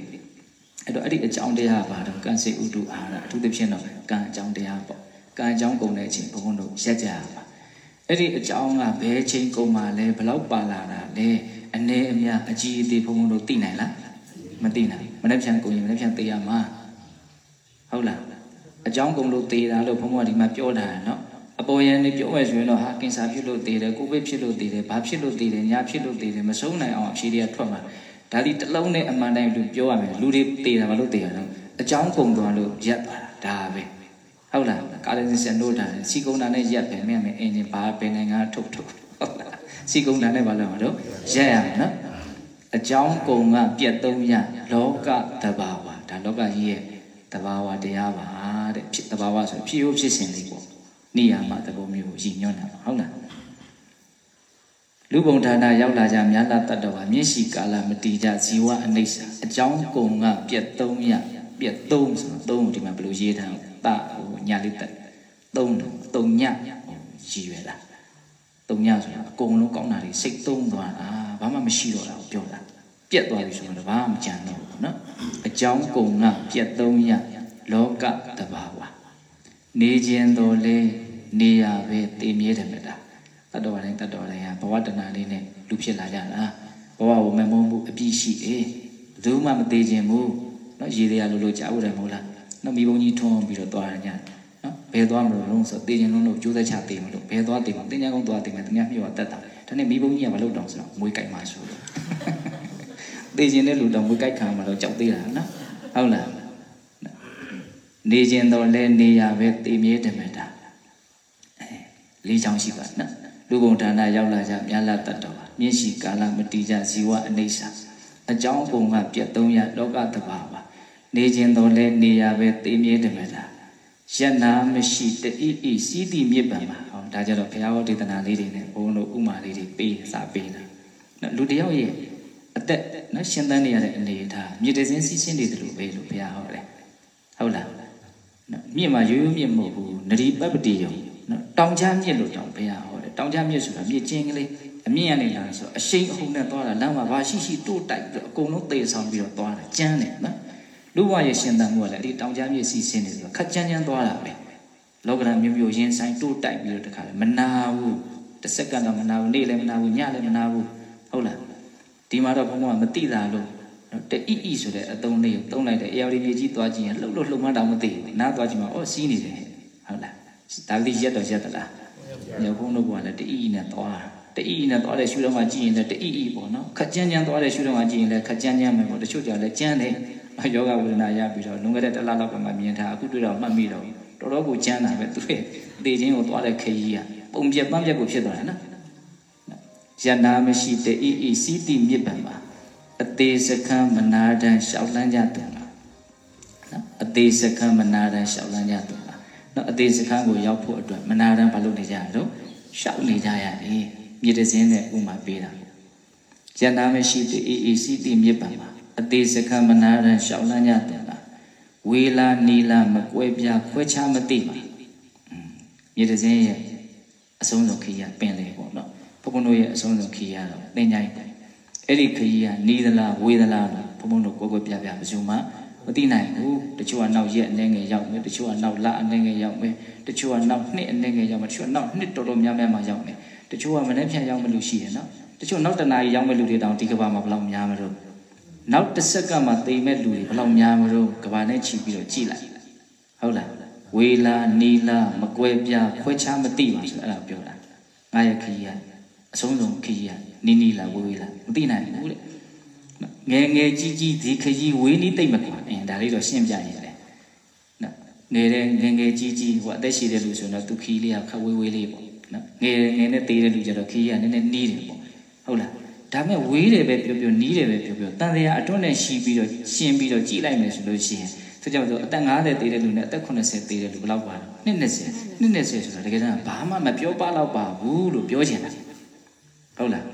အဲ့တော့အဲ့ဒီအကြောင်းတရားပါတော့ကံစေဥတုအာရအထူးသဖြင့်တော့ကံအကြောင်းတရားပေါ့ ကံအကြောင်းကုန်တဲ့အချိန်ဘုန်းဘုန်းတို့ရက်ကြရပါအဲ့ဒီအကြောင်းကဘယ်ချိန်ကုန်မှလဲဘလောက်ပါလာတာလဲအနေအများအကြီးအသေးဘုန်းဘုန်းတို့သိနိုင်လားမသိနိုင်မနေ့ပြန်ကုန်ရင်မနေ့ပြန်သိရမှာဟုတ်လားအကြောင်းကုန်လို့သေတာလို့ဘုန်းဘုန်းကဒီမှာပြောတာနော်အပေါ်ယံနေပြောမယ်ဆိုရင်တော့ဟာကင်ဆာဖြစ်လို့သေတယ်ကိုဗစ်ဖြစ်လို့သေတယ်ဘာဖြစ်လို့သေတယ်ညာဖြစ်လို့သေတယ်မဆုံးနိုင်အောင်အဖြေတွေကထွက်မှာဒါဒီတစ်လုံးနဲ့အမှန်တိုင်းလူပြောရမယ်လူတွေသေတာမလို့သေရတော့အကြောင်းကုန်သွားလို့ရက်သွားတာဒါပဲ ဟုတ်လားကာလင်းစင်တို့တာစီကုံတာနဲ့ရက်ပဲမင်းမင်းအင်ဂျင်ဘာပဲနိုင်ငံထုတ်ထုတ်ဟုတ်လားစီကုံတာနဲ့ဘာလို့မလို့ရက်ရမယ်နော်အကြောင်းကုန်ကပြတ်သုံးရလောကတဘာဝဒါလောကကြီးရဲ့တဘာဝတရားပါတဲ့ဖြစ်တဘာဝဆိုဖြစ်ရိုးဖြစ်စဉ်လေးပေါ့နေရာမှာသဘောမျိုးကိုရည်ညွှန်းတာပါဟုတ်လားလူပုံဌာနရောက်လာကြများလာတတ်တော်ဟာမျက်ရှိကာလမတီကြဇီဝအနိစ္စအကြောင်းကုန်ကပြက်သုံးရပြက်သုံးဆိုတော့သုံးဒီမှာဘယ်လိုရေးထားလဲ တဟိုညလေးတက်သုံးသုံညရည်ရွယ်တာသုံညဆိုတာအကုန်လုံးကောင်းတာတွေစိတ်သုံးသွားတာဘာမှမရှိတော့တာကိုပြောတာပြက်သွားပြီဆိုတော့ဘာမှမကြံတော့ဘူးနော်အကြောင်းကုံကပြက်သုံးရလောကတဘာဝနေခြင်းတော်လဲနေရပဲတည်မြဲတယ်မတာတတော်တိုင်းတတော်တိုင်းဟာဘဝတဏှာလေးနဲ့လူဖြစ်လာကြတာဘဝကိုမမုန်းမှုအပြည့်ရှိအေးဘယ်သူမှမသေးခြင်းဘူးနော်ရေတွေကလိုလိုကြားဖို့တယ်မဟုတ်လား နော်မိဘုံကြီးထွန်းပြီးတော့သွားရညနော်ဘယ်သွားမလို့လုံးဆိုတေချင်လုံးလို့ကြိုးစားချတေမလို့ဘယ်သွားတေမတင်းချင်ကုန်းသွားတေမယ်သူများမြို့ကတက်တာဒါနဲ့မိဘုံကြီးကမလုပ်တော့ဆိုတော့မွေးကြိုက်မှဆိုလို့တေချင်တဲ့လူတော့မွေးကြိုက်ခံမှတော့ကြောက်သေးတာနော်ဟုတ်လားနေခြင်းတော့လဲနေရပဲတေမြဲတမတာလေးချောင်းရှိပါနော်လူပုံဌာနရောက်လာကြမြလာတတ်တော်ပါမြင့်ရှိကာလမတိကြဇီဝအနေစာအကြောင်းပုံကပြတ်သုံးရလောကတဘာပါ နေခြင်းတော့လဲနေရပဲတေမြဲတယ်မတာယန္နာမရှိတဣဣစီးတိမြစ်ပံပါဟောဒါကြတော့ဘုရားဟောဒေသနာလေးတွေနဲ့ဘုန်းတို့ဥမာလေးတွေပေးစာပေးတာနော်လူတယောက်ရဲ့အသက်နော်ရှင်းတန်းနေရတဲ့အနေအထားမြေတစင်းစီးရှင်းနေတယ်လို့ပဲလို့ဘုရားဟောတယ်ဟုတ်လားနော်မြစ်မှာရိုးရိုးမြစ်မဟုတ်ဘူးနရီပပ္ပတိယုံနော်တောင်ချမြစ်လို့တောင်ဘုရားဟောတယ်တောင်ချမြစ်ဆိုတာမြစ်ချင်းကလေးအမြင့်ရနေလာဆိုအရှိန်အဟုန်နဲ့သွားတာလမ်းမှာဘာရှိရှိတိုးတိုက်ပြီးတော့အကုန်လုံးသေဆောင်ပြီးတော့သွားတယ်ကျန်းတယ်နော် လူဘဝရဲ့ရှင်သန်မှုကလည်းအဲ့ဒီတောင်ချမြစ်စီးဆင်းနေဆိုခက်ကြမ်းကြမ်းသွားတာပဲလောကဓာတ်မျိုးမျိုးရင်းဆိုင်တိုးတိုက်ပြီးတော့တခါလေမနာဘူးတစ်စက္ကန့်တော့မနာဘူးနေ့လည်းမနာဘူးညလည်းမနာဘူးဟုတ်လားဒီမှာတော့ဘုန်းဘုန်းကမသိတာလို့နော်တဣဣဆိုတဲ့အသုံးလေးကိုသုံးလိုက်တယ်အေယာဝတီမြေကြီးသွားကြည့်ရင်လှုပ်လို့လှုပ်မှတောင်မသိဘူးနားသွားကြည့်မှအော်စီးနေတယ်ဟုတ်လားဒါလေးရက်တော့ရက်သလားညဘုန်းတို့ကလည်းတဣဣနဲ့သွားတဣဣနဲ့သွားတဲ့ရှုတော့မှကြည့်ရင်လည်းတဣဣပေါ့နော်ခက်ကြမ်းကြမ်းသွားတဲ့ရှုတော့မှကြည့်ရင်လည်းခက်ကြမ်းကြမ်းပဲပေါ့တချို့ကြလည်းကြမ်းတယ် ယောဂဝေဒနာရပြီးတော့လွန်ခဲ့တဲ့တစ်လလောက်ကမှမြင်ထားအခုတွေ့တော့မှတ်မိတော့တော်တော်ကိုကြမ်းတာပဲသူရဲ့သေခြင်းကိုသွားတဲ့ခရီးကပုံပြက်ပန်းပြက်ကိုဖြစ်သွားတယ်နော်ယန္နာမရှိတဣဣစီတိမြစ်ပံမှာအသေးစခန်းမနာတန်ရှောက်လန်းကြတယ်နော်အသေးစခန်းမနာတန်ရှောက်လန်းကြတယ်နော်အသေးစခန်းကိုရောက်ဖို့အတွက်မနာတန်ဘာလုပ်နေကြရတော့ရှောက်နေကြရတယ်မြေတစင်းနဲ့ဥမာပေးတာယန္နာမရှိတဣဣစီတိမြစ်ပံမှာ အသေးစခန်းမနာတန်ရှောက်လန်းကြတယ်ဝေလာနီလာမကွဲပြားခွဲခြားမသိပါမြေတစင်းရဲ့အဆုံးဆုံးခရီးကပင်လေပေါ့နော်ဘုန်းဘုန်းတို့ရဲ့အဆုံးဆုံးခရီးကတော့သင်္ချိုင်းပဲအဲ့ဒီခရီးကနီးသလားဝေးသလားလို့ဘုန်းဘုန်းတို့ကိုယ်ကိုယ်ပြပြဘယ်သူမှမသိနိုင်ဘူးတချို့ကနောက်ရက်အနေငယ်ရောက်မယ်တချို့ကနောက်လအနေငယ်ရောက်မယ်တချို့ကနောက်နှစ်အနေငယ်ရောက်မယ်တချို့ကနောက်နှစ်တော်တော်များများမှရောက်မယ်တချို့ကမနေ့ဖြန်ရောက်မလို့ရှိရနော်တချို့နောက်တနားရောက်မဲ့လူတွေတောင်ဒီကဘာမှာဘယ်လောက်များမလို့ နောက်တစ်စက္ကန့်မှသိမဲ့လူတွေဘယ်လောက်များမလို့ကဘာနဲ့ချီပြီးတော့ကြည်လိုက်ဟုတ်လားဝေလာနီလာမကွဲပြားခွဲခြားမသိပါဆိုအဲ့ဒါပြောတာငါရဲ့ခရီးကအဆုံးစုံခရီးကနီနီလာဝေးဝေးလာမသိနိုင်ဘူးလေငယ်ငယ်ကြီးကြီးဒီခရီးဝေးနီးတိတ်မကွာအင်းဒါလေးတော့ရှင်းပြရင်လေနော်ငယ်တဲ့ငယ်ငယ်ကြီးကြီးဟိုအသက်ရှိတဲ့လူဆိုတော့သူခီးလေးကခက်ဝေးဝေးလေးပေါ့နော်ငယ်ငယ်နဲ့သေးတဲ့လူကျတော့ခီးကနည်းနည်းနီးတယ်ပေါ့ဟုတ်လား ဒါမဲ့ဝေးတယ်ပဲပြောပြောနီးတယ်ပဲပြောပြောတန်တရားအတွန်းနဲ့ရှီးပြီးတော့ရှင်းပြီးတော့ကြည်လိုက်မယ်ဆိုလို့ရှိရင်ဆိုကြတော့အသက်50သေးတဲ့လူနဲ့အသက်80သေးတဲ့လူဘယ်လောက်ပါလဲနှစ်20နှစ်20ဆိုတာတကယ်တမ်းဘာမှမပြောပါတော့ပါဘူးလို့ပြောချင်တာဟုတ်လား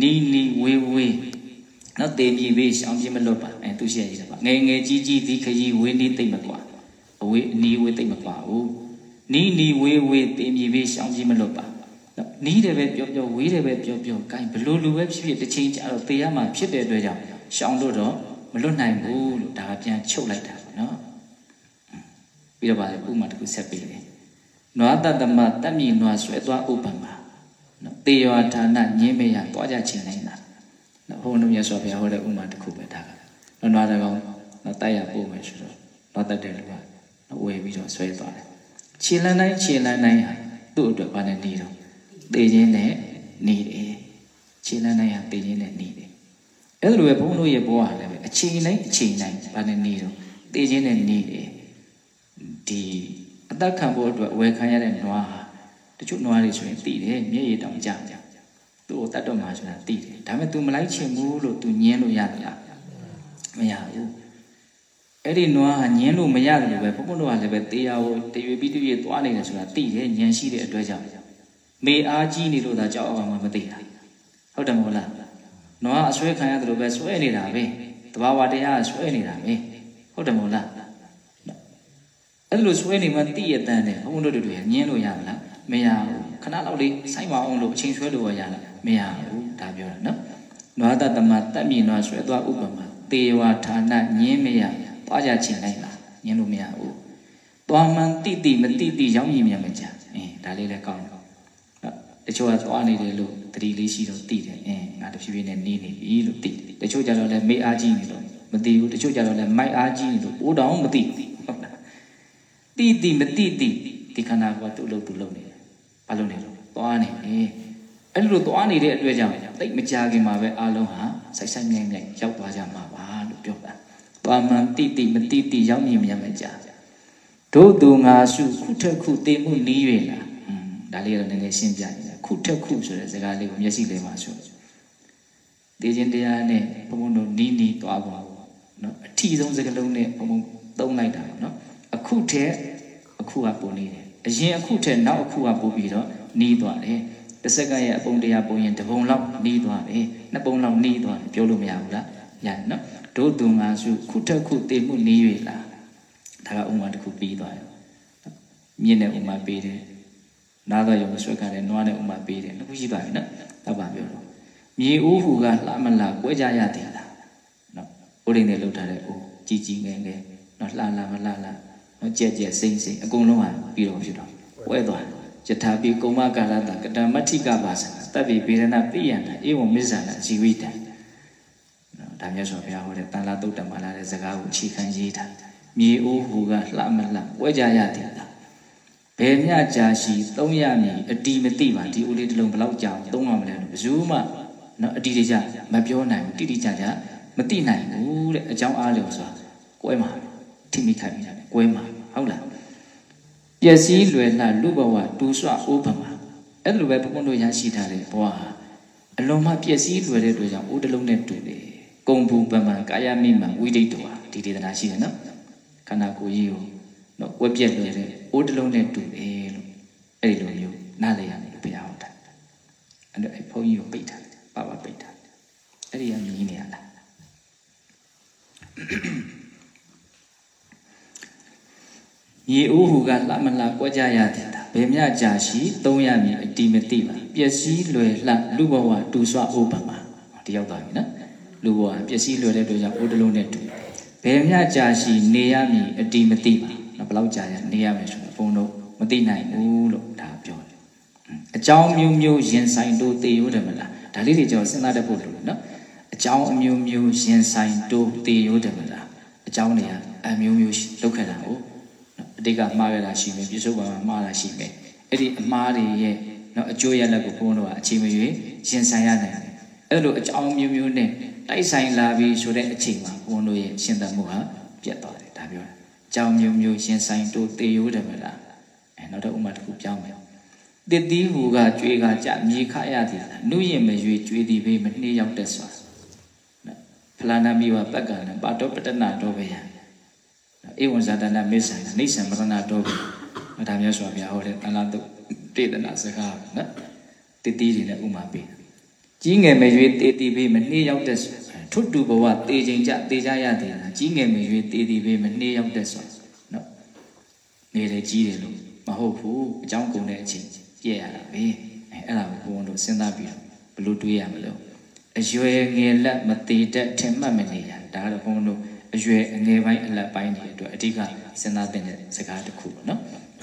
နီးနီးဝေးဝေးနော်တေပြီဘေးရှောင်းပြမလွတ်ပါအဲသူရှိရည်တယ်ပါငယ်ငယ်ကြီးကြီးဒီခကြီးဝေးနီးသိမ့်မကွာအဝေးအနီးဝေးသိမ့်မကွာဘူးနီးနီးဝေးဝေးတေပြီဘေးရှောင်းပြမလွတ်ပါ နော်နီးတယ်ပဲပြောပြောဝေးတယ်ပဲပြောပြောကိုင်းဘလို့လူပဲဖြစ်ဖြစ်တစ်ချိန်ကျတော့တေးရမှာဖြစ်တဲ့အတွက်ကြောင့်ရှောင်းလို့တော့မလွတ်နိုင်ဘူးလို့ဒါကပြန်ချုပ်လိုက်တာပေါ့နော်ပြီးတော့ပါလေဥမာတစ်ခုဆက်ပေးတယ်နွားတတ္တမတတ်မြင့်နွားဆွဲသွားဥပ္ပံမှာနော်တေယောဌာနညင်းမရသွားကြခြင်းနိုင်တာနော်ဘုန်းတော်မြတ်စွာဘုရားဟောတဲ့ဥမာတစ်ခုပဲဒါကနော်နွားတကောင်နော်တိုက်ရပို့မယ်ဆိုတော့နွားတတ်တဲ့လူကနော်ဝယ်ပြီးတော့ဆွဲသွားတယ်ခြေလန်းတိုင်းခြေလန်းတိုင်းဟာသူ့အတွက်ဘာနဲ့နေတော့ တေခြင်းနဲ့နေတယ်ခြေလန်းတိုင်းဟာတေခြင်းနဲ့နေတယ်အဲ့ဒါလိုပဲဘုန်းတို့ရဲ့ဘဝလည်းပဲအချိန်တိုင်းအချိန်တိုင်းဘာနဲ့နေတော့တေခြင်းနဲ့နေတယ်ဒီအသက်ခံဖို့အတွက်ဝယ်ခံရတဲ့နွားဟာတချို့နွားတွေဆိုရင်တည်တယ်မျက်ရည်တောင်ကျကြသူ့ကိုတတ်တော့မှာဆိုတာတည်တယ်ဒါပေမဲ့ तू မလိုက်ချင်ဘူးလို့ तू ညင်းလို့ရသလားမရဘူးအဲ့ဒီနွားဟာညင်းလို့မရတယ်လို့ပဲဘုန်းဘုန်းတို့ကလည်းပဲတေးရဟိုတရွေပြီးတရွေသွားနေတယ်ဆိုတာတည်တယ်ညံရှိတဲ့အတွက်ကြောင့် မေအားကြီးနေလို့သာကြောက်အောင်မှမသိတာဟုတ်တယ်မဟုတ်လားနွားအဆွဲခံရတယ်လို့ပဲဆွဲနေတာပဲတဘာဝတရားဆွဲနေတာပဲဟုတ်တယ်မဟုတ်လားအဲ့လိုဆွဲနေမှတိရတန်းတယ်ဘုန်းတို့တွေညင်းလို့ရမလားမရဘူးခဏလောက်လေးစိုက်ပါအောင်လို့အချိန်ဆွဲလို့ရလားမရဘူးဒါပြောတာနော်နွားတတမတတ်မြင်နွားဆွဲသွားဥပမာတေဝဌာနညင်းမရသွားကြချင်လိုက်လားညင်းလို့မရဘူးသွားမှန်တိတိမတိတိရောက်မြင်မြင်မကြအင်းဒါလေးလည်းကောင်းတယ်နော် တချို့ကသွားနေတယ်လို့တတိလေးရှိတော့တိတယ်အင်းငါတဖြည်းဖြည်းနဲ့နေနေပြီလို့တိတယ်တချို့ကြတော့လည်းမေးအားကြီးနေလို့မသိဘူးတချို့ကြတော့လည်းမိုက်အားကြီးနေလို့အိုးတောင်မသိဟုတ်လားတိတိမတိတိဒီခန္ဓာကသူ့လို့သူ့လို့နေတယ်ဘာလို့နေတော့သွားနေတယ်အဲ့လိုသွားနေတဲ့အတွက်ကြောင့်တိတ်မကြခင်မှာပဲအလုံးဟာစိုက်စိုက်မြိုင်မြိုင်ရောက်သွားကြမှာပါလို့ပြောတာ။သွားမှန်တိတိမတိတိရောက်မြင်မြင်မကြ။မတို့သူငါစုခုထက်ခုတေမှုနီး၍လားอืมဒါလေးကတော့နည်းနည်းရှင်းပြနေတယ် ခုထက်ခုဆိုတဲ့စကားလေးကိုမျက်စိလေးမှာဆိုတေခြင်းတရားနဲ့ဘုံဘုံတို့နီးနီးသွားပါဘူးเนาะအထီဆုံးစကားလုံးနဲ့ဘုံဘုံသုံးလိုက်တာပေါ့เนาะအခုထက်အခုကပုံနေတယ်အရင်အခုထက်နောက်အခုကပို့ပြီးတော့နီးသွားတယ်တစ်စက္ကန့်ရဲ့အပုံတရားပုံရင်တစ်ပုံလောက်နီးသွားတယ်နှစ်ပုံလောက်နီးသွားတယ်ပြောလို့မရဘူးလားရတယ်เนาะတို့သူငါစုခုထက်ခုတေမှုနီး၍လားဒါကဥမာတစ်ခုပြီးသွားတယ်မြင့်တဲ့ဥမာပေးတယ် နားတော့ရုံဆွဲကတဲ့နွားတဲ့ဥမာပေးတယ်အခုရှိပါပြီနော်တော့ပါပြောတော့မြေအိုးဟူကလှမလှကွဲကြရတယ်လားနော်ဥဒိန်နဲ့လှုပ်ထားတဲ့အိုးကြီးကြီးငယ်ငယ်နော်လှလှမလှလှနော်ကြက်ကြက်စိမ့်စိမ့်အကုန်လုံးဟာပြီးတော့ဖြစ်တော့ဝဲသွားယထာပိကုမကာရတကတမဋ္ဌိကပါစတပ်ပိပေရဏပိယံဧဝံမစ္ဆာနာဇီဝိတံနော်ဒါမြတ်စွာဘုရားဟောတဲ့တန်လာတုတ်တံမှာလာတဲ့စကားကိုအခြေခံရေးထားမြေအိုးဟူကလှမလှကွဲကြရတယ်လား ဘယ်မြကြာရှိသုံးရမည်အတီမသိပါဒီဦးလေးတစ်လုံးဘယ်လောက်ကြာအောင်သုံးရမလဲလို့ဘယ်သူမှနော်အတီတကြမပြောနိုင်ဘူးတိတိကျကျမသိနိုင်ဘူးတဲ့အကြောင်းအားလျော်စွာကွဲမှာထိမိခိုင်မိတာကွဲမှာဟုတ်လားပျက်စီးလွယ်လှလူဘဝတူဆွအိုးပမှာအဲ့လိုပဲဘုန်းဘုန်းတို့ရရှိထားတဲ့ဘဝဟာအလုံးမပျက်စီးလွယ်တဲ့အတွက်ကြောင့်အိုးတစ်လုံးနဲ့တူတယ်ကုံဘူးပမံကာယမိမံဝိဒိတ်တော်ဟာဒီဒေသနာရှိတယ်နော်ခန္ဓာကိုယ်ကြီးကို နော်ဝက်ပြက်လွယ်တဲ့အိုးတစ်လုံးနဲ့တူတယ်လို့အဲ့ဒီလိုမျိုးနားလည်ရတယ်ဘုရားဟောတာအဲ့တော့အဲ့ဘုန်းကြီးကိုပိတ်ထားတယ်ပါပါပိတ်ထားတယ်အဲ့ဒီကမြည်နေရလားမြေအိုးဟူကလှမလှကွက်ကြရတဲ့ဘယ်မြကြာရှိသုံးရမည်အတိမတိပါပျက်စီးလွယ်လှလူဘဝတူဆွအိုးပမှာတယောက်သွားပြီနော်လူဘဝပျက်စီးလွယ်တဲ့အတွက်ကြောင့်အိုးတစ်လုံးနဲ့တူဘယ်မြကြာရှိနေရမည်အတိမတိပါနော် ဘယ်လောက်ကြာရနေရမယ်ဆိုတော့ဘုံတို့မသိနိုင်ဘူးလို့ဒါပြောတယ်အကြောင်းမျိုးမျိုးရင်ဆိုင်တို့သိရိုးတယ်မလားဒါလေးတွေကျွန်တော်စဉ်းစားတတ်ဖို့လိုတယ်နော်အကြောင်းအမျိုးမျိုးရင်ဆိုင်တို့သိရိုးတယ်မလားအကြောင်းတွေကအမျိုးမျိုးလောက်ခဲ့တာဟုတ်အတိတ်ကမှားခဲ့တာရှိမယ်ပြစ္ဆုတ်ပါမှာမှားတာရှိမယ်အဲ့ဒီအမှားတွေရဲ့နော်အကျိုးရလဒ်ကိုဘုန်းတော်ကအချိန်မရွေးရင်ဆိုင်ရနိုင်တယ်အဲ့လိုအကြောင်းမျိုးမျိုးနဲ့တိုက်ဆိုင်လာပြီဆိုတဲ့အချိန်မှာဘုန်းတော်ရဲ့ရှင်းသမှုဟာပြတ်သွားတယ်ဒါပြောတာအ ကြောင်းမျိုးမျိုးရင်ဆိုင်တို့သေရိုးတယ်မလားအဲနောက်တော့ဥမာတစ်ခုပြောင်းမယ်တစ်သီးဟူကကြွေးကကြမြေခရသည်လားနှုရင်မရွေကြွေးသည်ဘေးမနှေးရောက်တဲ့စွာဖလာနာမိဝပက္ကနပါတောပတနာတော်ပဲယဧဝံဇာတနာမေဆံနေဆံမရဏတော်ပဲဒါမျိုးဆိုပြဟောတဲ့တန်လာတုတေတနာစကားနော်တစ်သီးတွေနဲ့ဥမာပေးကြီးငယ်မရွေတေတီဘေးမနှေးရောက်တဲ့စွာ ထွတ်တူဘဝတေချိန်ကြတေကြရသည်လားကြီးငယ်မရွေတေတီဘေးမနှေးရောက်တဲ့စွာနော်နေလေကြီးတယ်လို့မဟုတ်ဘူးအကြောင်းကုန်တဲ့အချိန်ပြည့်ရတာပဲအဲအဲ့ဒါကိုဘုန်းတော်စဉ်းစားပြီးတော့ဘလို့တွေးရမလို့အရွယ်ငယ်လက်မသေးတဲ့ထင်မှတ်မနေရဒါကတော့ဘုန်းတော်အရွယ်အငယ်ပိုင်းအလက်ပိုင်းတွေအတွက်အဓိကစဉ်းစားတဲ့စကားတစ်ခုပေါ့နော်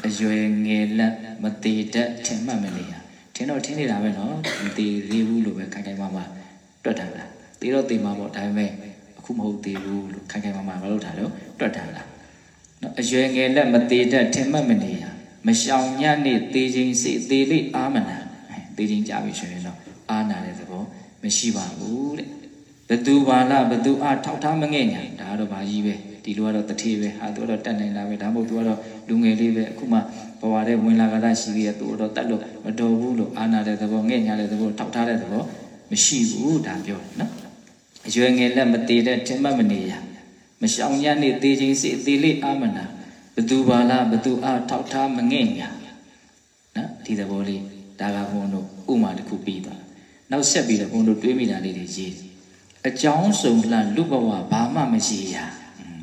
အရွယ်ငယ်လက်မသေးတဲ့ထင်မှတ်မနေရထင်တော့ထင်နေတာပဲနော်မသေးသေးဘူးလို့ပဲခိုင်ခိုင်မာမာတွက်တာလား သေတော့သေမှာပေါ့ဒါပေမဲ့အခုမဟုတ်သေးဘူးလို့ခိုင်ခိုင်မာမာမလုပ်တာတော့တွက်တာလားနော်အရွယ်ငယ်လက်မသေးတဲ့ထင်မှတ်မနေရမရှောင်ညံ့နေသေးချင်းစိတ်သေးလေးအာမနာသေးချင်းကြပြီဆိုရင်တော့အာနာတဲ့သဘောမရှိပါဘူးတဲ့ဘသူဘာလဘသူအထောက်ထားမငဲ့ညာဒါကတော့ဘာကြီးပဲဒီလိုကတော့တထေးပဲဟာသူကတော့တတ်နိုင်တာပဲဒါမှမဟုတ်သူကတော့လူငယ်လေးပဲအခုမှဘဝထဲဝင်လာကြတာရှိသေးတယ်သူတော့တတ်လို့မတော်ဘူးလို့အာနာတဲ့သဘောငဲ့ညာတဲ့သဘောထောက်ထားတဲ့သဘောမရှိဘူးဒါပြောတယ်နော် အရွယ်ငယ်လက်မသေးတဲ့ထင်မှတ်မနေရမရှောင်ညံ့နေသေးချင်းစိတ်သေးလေးအာမနာဘသူဘာလားဘသူအထောက်ထားမငဲ့ညာနော်ဒီသဘောလေးဒါကဘုန်းတို့ဥမာတစ်ခုပြီးသွားနောက်ဆက်ပြီးတော့ဘုန်းတို့တွေးမိတာလေးတွေရေးအကြောင်းစုံလှလူဘဝဘာမှမရှိရ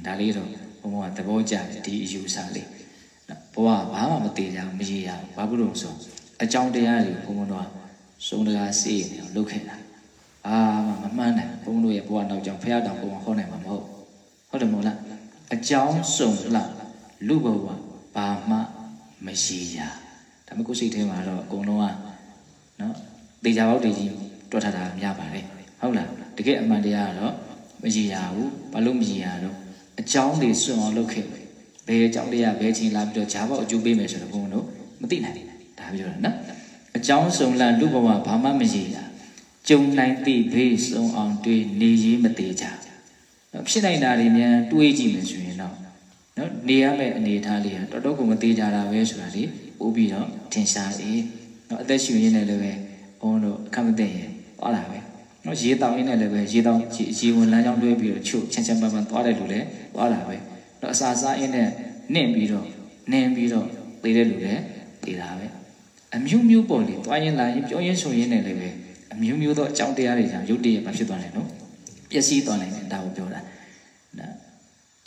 ဒါလေးတော့ဘုန်းဘုန်းကသဘောကျတယ်ဒီအယူဆလေးနော်ဘဝဘာမှမသေးကြဘူးမရေရဘူးဘာဖြစ်လို့ဆိုအကြောင်းတရားတွေဘုန်းဘုန်းတို့ကစုံတကာစေးနေအောင်လုပ်ခဲ့တာ အာမမှန်တယ်ဘုန်းဘုန်းတို့ရဲ့ဘဝနောက်ကြောင့်ဖះတောင်ဘုံဟောနိုင်မှာမဟုတ်ဟုတ်တယ်မို့လားအကြောင်းစုံလှလူဘဝဘာမှမရှိရဒါမှကိုယ်စိတ်ထဲမှာတော့အကုန်လုံးကနော်တေချာပေါက်တည်ကြီးတွက်ထားတာများပါတယ်ဟုတ်လားတကယ်အမှန်တရားကတော့မရှိရဘူးဘာလို့မရှိရတော့အကြောင်းတွေစွန့်အောင်လုပ်ခဲ့ဘယ်အကြောင်းတရားဘယ်ချိန်လာပြီးတော့ဂျားပေါက်အကျိုးပေးမယ်ဆိုတော့ဘုန်းတို့မသိနိုင်ဘူးဒါပြောတာနော်အကြောင်းစုံလာလူဘဝဘာမှမရှိရ ကြုံနိုင်သည့်ဘေးဆုံးအောင်တွေးနေရေးမသေးကြဖြစ်နိုင်တာတွေများတွေးကြည့်မယ်ဆိုရင်တော့နော်နေရမယ့်အနေအထားလေးကတော်တော်ကိုမသေးကြတာပဲဆိုတာလေပို့ပြီးတော့ထင်ရှားတယ်နော်အသက်ရှင်ရင်းနဲ့လည်းပဲဘုန်းတို့အခက်မသိရင်သွားတာပဲနော်ရေတောင်ရင်းနဲ့လည်းပဲရေတောင်ရေဝင်လမ်းကြောင်းတွဲပြီးတော့ချုပ်ချင်ချင်ပန်းပန်းသွားတယ်လို့လည်းသွားတာပဲနော်အစာစားရင်းနဲ့နှင့်ပြီးတော့နင်းပြီးတော့သေးတယ်လို့လည်းသေးတာပဲအမျိုးမျိုးပေါ်လေသွားရင်လာရင်ပြောရင်ဆိုရင်လည်းပဲအ မျိုးမျိုးသောအကြောင်းတရားတွေကြောင့်ရုပ်တရက်မှာဖြစ်သွားတယ်နော်ပျက်စီးသွားနိုင်တယ်ဒါကိုပြောတာနော်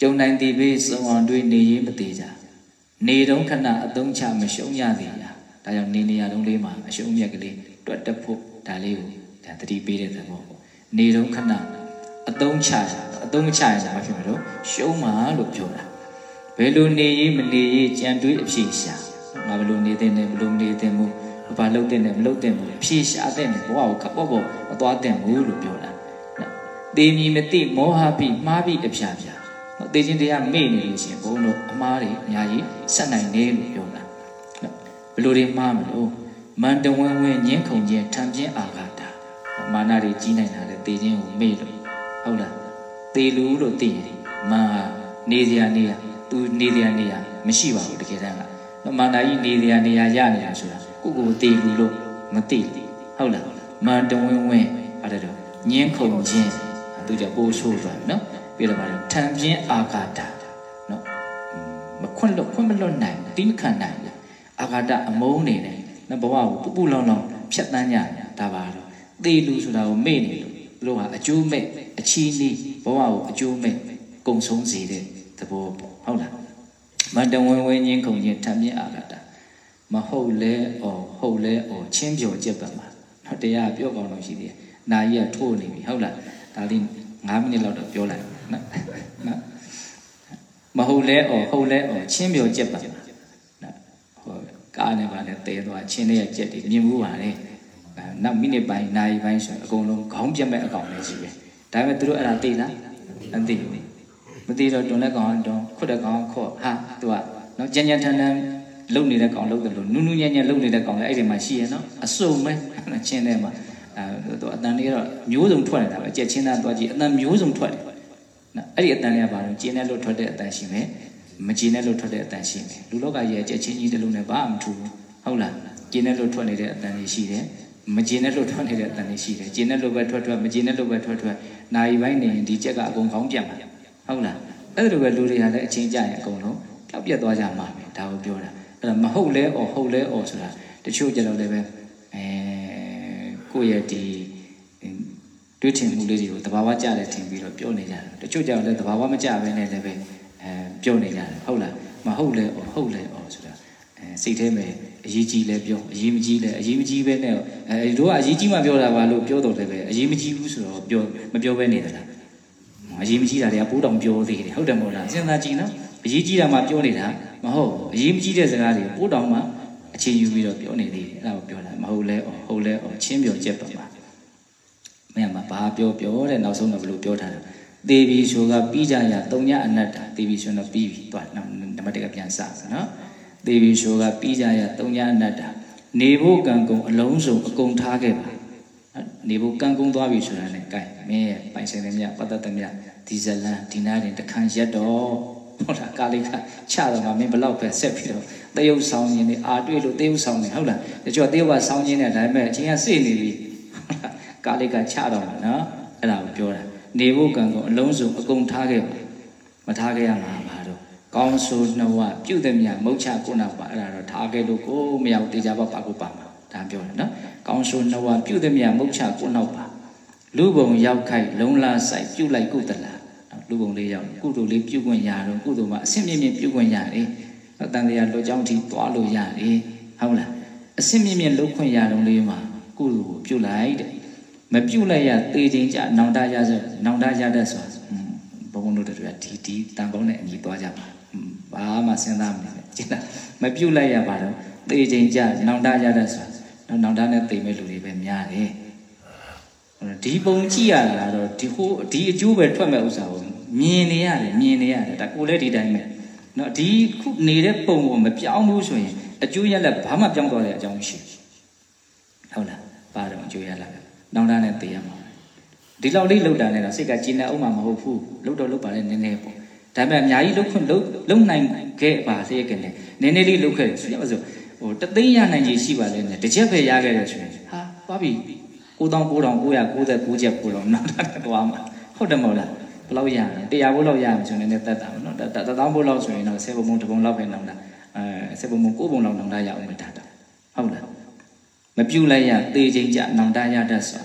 ကျုံနိုင်သည်ဘေးစုံအောင်တွေ့နေရင်မသေးကြနေတုံးခဏအသုံးချမရှုံးရသေးလားဒါကြောင့်နေနေရတုံးလေးမှာအရှုံးမြက်ကလေးတွတ်တက်ဖို့ဒါလေးကိုဒါတတိပေးတဲ့သဘောပေါ့နေတုံးခဏအသုံးချအသုံးမချရင်ဘာဖြစ်မလို့ရှုံးမှာလို့ပြောတာဘယ်လိုနေရေးမနေရေးကြံတွေးအဖြေရှာငါဘယ်လိုနေတဲ့နဲ့ဘယ်လိုမနေတဲ့မို့ဘာ လုပ်တဲ့နဲ့မလုပ်တဲ့မို့အဖြေရှာတဲ့နဲ့ဘဝကိုခပ်ပေါ့ပေါ့မသွားတဲ့မို့လို့ပြောတာသေမီမသိမောဟပြီးမှားပြီးအဖြာဖြာနော်သေခြင်းတရားမေ့နေလို့ရှိရင်ဘုန်းတို့အမားတွေအများကြီးဆက်နိုင်တယ်လို့ပြောတာနော်ဘယ်လိုတွေမှားမလို့မန်တဝင်းဝင်းညင်းခုန်ခြင်းထံပြင်းအာဃာတာမာနတွေကြီးနိုင်တာလေသေခြင်းကိုမေ့လို့ဟုတ်လားသေလူလို့သိရင်မန်ဟာနေစရာနေရသူနေစရာနေရမရှိပါဘူးတကယ်တမ်းကနော်မာနာကြီးနေစရာနေရရနေတာဆိုတာ ကိုကိုသေလူလို့မသိဘူးဟုတ်လားမန်တဝင်းဝင်းအဲ့ဒါတော့ညင်းခုန်ခြင်းသူကြပိုးဆိုးသွားနော်ပြီးတော့ဗါတယ်ထံပြင်းအာဃာတာနော်မခွန့်လွတ်ခွန့်မလွတ်နိုင်တိမခံနိုင်ဘူးအာဃာတအမုန်းနေတယ်နော်ဘဝကိုပူပူလောင်လောင်ဖြတ်တန်းကြတာပါတော့သေလူဆိုတာကိုမေ့နေလို့သူတို့ဟာအကျိုးမဲ့အချီးနှီးဘဝကိုအကျိုးမဲ့ကုံဆုံးစေတဲ့သဘောပေါ့ဟုတ်လားမတဝင်းဝင်းချင်းခုန်ချင်းထံပြင်းအာဃာတ မဟုတ်လဲအော်ဟုတ်လဲအော်ချင်းပြောကြက်ပတ်မှာနော်တရားပြောကောင်းလို့ရှိသေးတယ်နာကြီးကထိုးနေပြီဟုတ်လားဒါလေး9မိနစ်လောက်တော့ပြောလိုက်နော်နော်မဟုတ်လဲအော်ဟုတ်လဲအော်ချင်းပြောကြက်ပတ်မှာနော်ဟိုကားနဲ့ပါနဲ့တဲသွားချင်းလေးရကြက်တယ်မြင်မှုပါလေအဲနောက်မိနစ်ပိုင်းနာရီပိုင်းဆိုရင်အကုန်လုံးခေါင်းပြတ်မဲ့အကောင်လေးရှိပဲဒါပေမဲ့သူတို့အဲ့ဒါသိလားမသိဘူးမသိတော့တွန်လက်ကောင်တွန်ခွတ်တဲ့ကောင်ခွတ်ဟာသူကနော်ကြမ်းကြမ်းထန်ထန် လုံနေတဲ့ကောင်လုံတယ်လို့နူးနူးညံ့ညံ့လုံနေတဲ့ကောင်လည်းအဲ့ဒီမှာရှိရနော်အစုံပဲချင်းထဲမှာအဲသူအတန်လေးတော့မျိုးစုံထွက်နေတာပဲကြက်ချင်းသားသွားကြည့်အတန်မျိုးစုံထွက်တယ်နော်အဲ့ဒီအတန်လေးကဘာလို့ကျင်းတဲ့လို့ထွက်တဲ့အတန်ရှိမယ်မကျင်းတဲ့လို့ထွက်တဲ့အတန်ရှိမယ်လူလောကရဲ့ကြက်ချင်းကြီးတစ်လုံးနဲ့ဘာမှမထူဘူးဟုတ်လားကျင်းတဲ့လို့ထွက်နေတဲ့အတန်လေးရှိတယ်မကျင်းတဲ့လို့ထွက်နေတဲ့အတန်လေးရှိတယ်ကျင်းတဲ့လို့ပဲထွက်ထွက်မကျင်းတဲ့လို့ပဲထွက်ထွက်နာရီပိုင်းနေရင်ဒီချက်ကအကုန်ကောင်းပြတ်မှာဟုတ်လားအဲ့ဒါလိုပဲလူတွေကလည်းအချင်းကြရင်အကုန်လုံးပျောက်ပြတ်သွားကြမှာပဲဒါကိုပြောတာ အဲ့ဒါမဟုတ်လဲအော်ဟုတ်လဲအော်ဆိုတာတချို့ကြတော့လည်းပဲအဲကိုယ့်ရဲ့ဒီတွေးထင်မှုလေးတွေကိုတဘာဝကြတယ်ထင်ပြီးတော့ပြောနေကြတယ်တချို့ကြတော့လည်းတဘာဝမကြဘဲနဲ့လည်းပဲအဲပြောနေကြတယ်ဟုတ်လားမဟုတ်လဲအော်ဟုတ်လဲအော်ဆိုတာအဲစိတ်ထဲမှာအရေးကြီးလဲပြောအရေးမကြီးလဲအရေးမကြီးပဲနဲ့အဲဒီတို့ကအရေးကြီးမှပြောတာပါလို့ပြောတော့လည်းပဲအရေးမကြီးဘူးဆိုတော့ပြောမပြောဘဲနေသလားအရေးမကြီးတာတွေကပိုးတောင်ပြောသေးတယ်ဟုတ်တယ်မဟုတ်လားစဉ်းစားကြည့်နော် အရေးကြီးတာမှပြောနေတာမဟုတ်အရေးမကြီးတဲ့စကားတွေပိုးတောင်မှအချိန်ယူပြီးတော့ပြောနေသေးတယ်အဲ့ဒါကိုပြောတာမဟုတ်လဲဟုတ်လဲချင်းပြောချက်ပါပါမင်းကဘာပြောပြောတဲ့နောက်ဆုံးတော့ဘယ်လိုပြောထားလဲသေဘီဆိုကပြီးကြရတုံညအနတ္တသေဘီဆိုတော့ပြီးပြီသွားနံပါတ်1ကပြန်စမယ်နော်သေဘီဆိုကပြီးကြရတုံညအနတ္တနေဖို့ကံကုံအလုံးစုံအကုန်ထားခဲ့ပါနေဖို့ကံကုံသွားပြီဆိုတာနဲ့ gain မင်းရဲ့ပိုင်ဆိုင်တဲ့မြတ်ပတ်သက်တဲ့မြတ်ဒီဇလန်ဒီနာရင်တခန့်ရက်တော့ ဟုတ်လားကာလိကချတော့မှမင်းဘလောက်ပဲဆက်ပြီးတော့တယုတ်ဆောင်ခြင်းတွေအာတွေ့လို့တယုတ်ဆောင်နေဟုတ်လားတချို့တယုတ်ကဆောင်ခြင်းနဲ့ဒါပေမဲ့အချင်းကစိနေပြီဟုတ်လားကာလိကချတော့မှာနော်အဲ့ဒါကိုပြောတာနေဖို့ကံကောအလုံးစုံအကုန်ထားခဲ့ပါမထားခဲ့ရမှာပါတော့ကောင်းဆိုးနှဝပြုတ်တဲ့မြမုတ်ချကုဏပါအဲ့ဒါတော့ထားခဲ့လို့ကိုမရောက်တေချာပါပါကိုပါမှာဒါပြောတယ်နော်ကောင်းဆိုးနှဝပြုတ်တဲ့မြမုတ်ချကုဏပါလူဘုံရောက်ခိုက်လုံလာဆိုင်ပြုတ်လိုက်ကုသလား လူပုံလေးရောက်ကုသိုလ်လေးပြုခွင့်ရတော့ကုသိုလ်မှာအဆင့်မြင့်မြင့်ပြုခွင့်ရတယ်။အတန်တရားလွတ်ကြောင်းထိသွားလို့ရတယ်ဟုတ်လား။အဆင့်မြင့်မြင့်လုပ်ခွင့်ရတော့လေးမှာကုသိုလ်ကိုပြုလိုက်တဲ့။မပြုလိုက်ရသေခြင်းကြနောင်တရဆိုနောင်တရတဲ့ဆိုဘုံဘုံတို့တွေကဒီဒီတန်ပေါင်းနဲ့အညီသွားကြပါ။ဘာမှစဉ်းစားမနေနဲ့ကျင်လားမပြုလိုက်ရပါတော့သေခြင်းကြနောင်တရတဲ့ဆိုနောင်တနဲ့သေမဲ့လူတွေပဲများတယ်။ဒီပုံကြည့်ရတာတော့ဒီဟိုဒီအကျိုးပဲထွက်မဲ့ဥစ္စာကို မြင်နေရတယ်မြင်နေရတယ်ဒါကိုလည်းဒီတိုင်းပဲနော်ဒီခုနေတဲ့ပုံကိုမပြောင်းဘူးဆိုရင်အကျိုးရလက်ဘာမှပြောင်းသွားတဲ့အကြောင်းရှိဟုတ်လားဘာတော့အကျိုးရလက်နောင်တနဲ့တည်ရမှာဒီလောက်လေးလောက်တာနဲ့တော့စိတ်ကကျဉ်းနေအောင်မှမဟုတ်ဘူးလောက်တော့လောက်ပါလေနည်းနည်းပေါ့ဒါပေမဲ့အများကြီးလောက်ခွင့်လောက်လောက်နိုင်ခဲ့ပါစေခင်လေနည်းနည်းလေးလောက်ခဲ့ဆိုရင်ဆိုဟိုတသိန်းရနိုင်ကြီးရှိပါလေနဲ့တစ်ချက်ပဲရခဲ့တယ်ဆိုရင်ဟာသွားပြီ9999 99ချက်ကိုတော့နောက်တာတော့မှာဟုတ်တယ်မဟုတ်လား ဘယ်လောက်ရလဲတရားဘိုးလောက်ရမယ်ဆိုရင်လည်းတက်တာနော်တသောင်းဘိုးလောက်ဆိုရင်တော့ဆယ်ပုံပုံတစ်ပုံလောက်ပဲနောင်တာအဲဆယ်ပုံပုံကိုးပုံလောက်နောင်တာရအောင်မတာတာဟုတ်လားမပြုတ်လိုက်ရသေချိန်ကြနောင်တရတတ်ဆို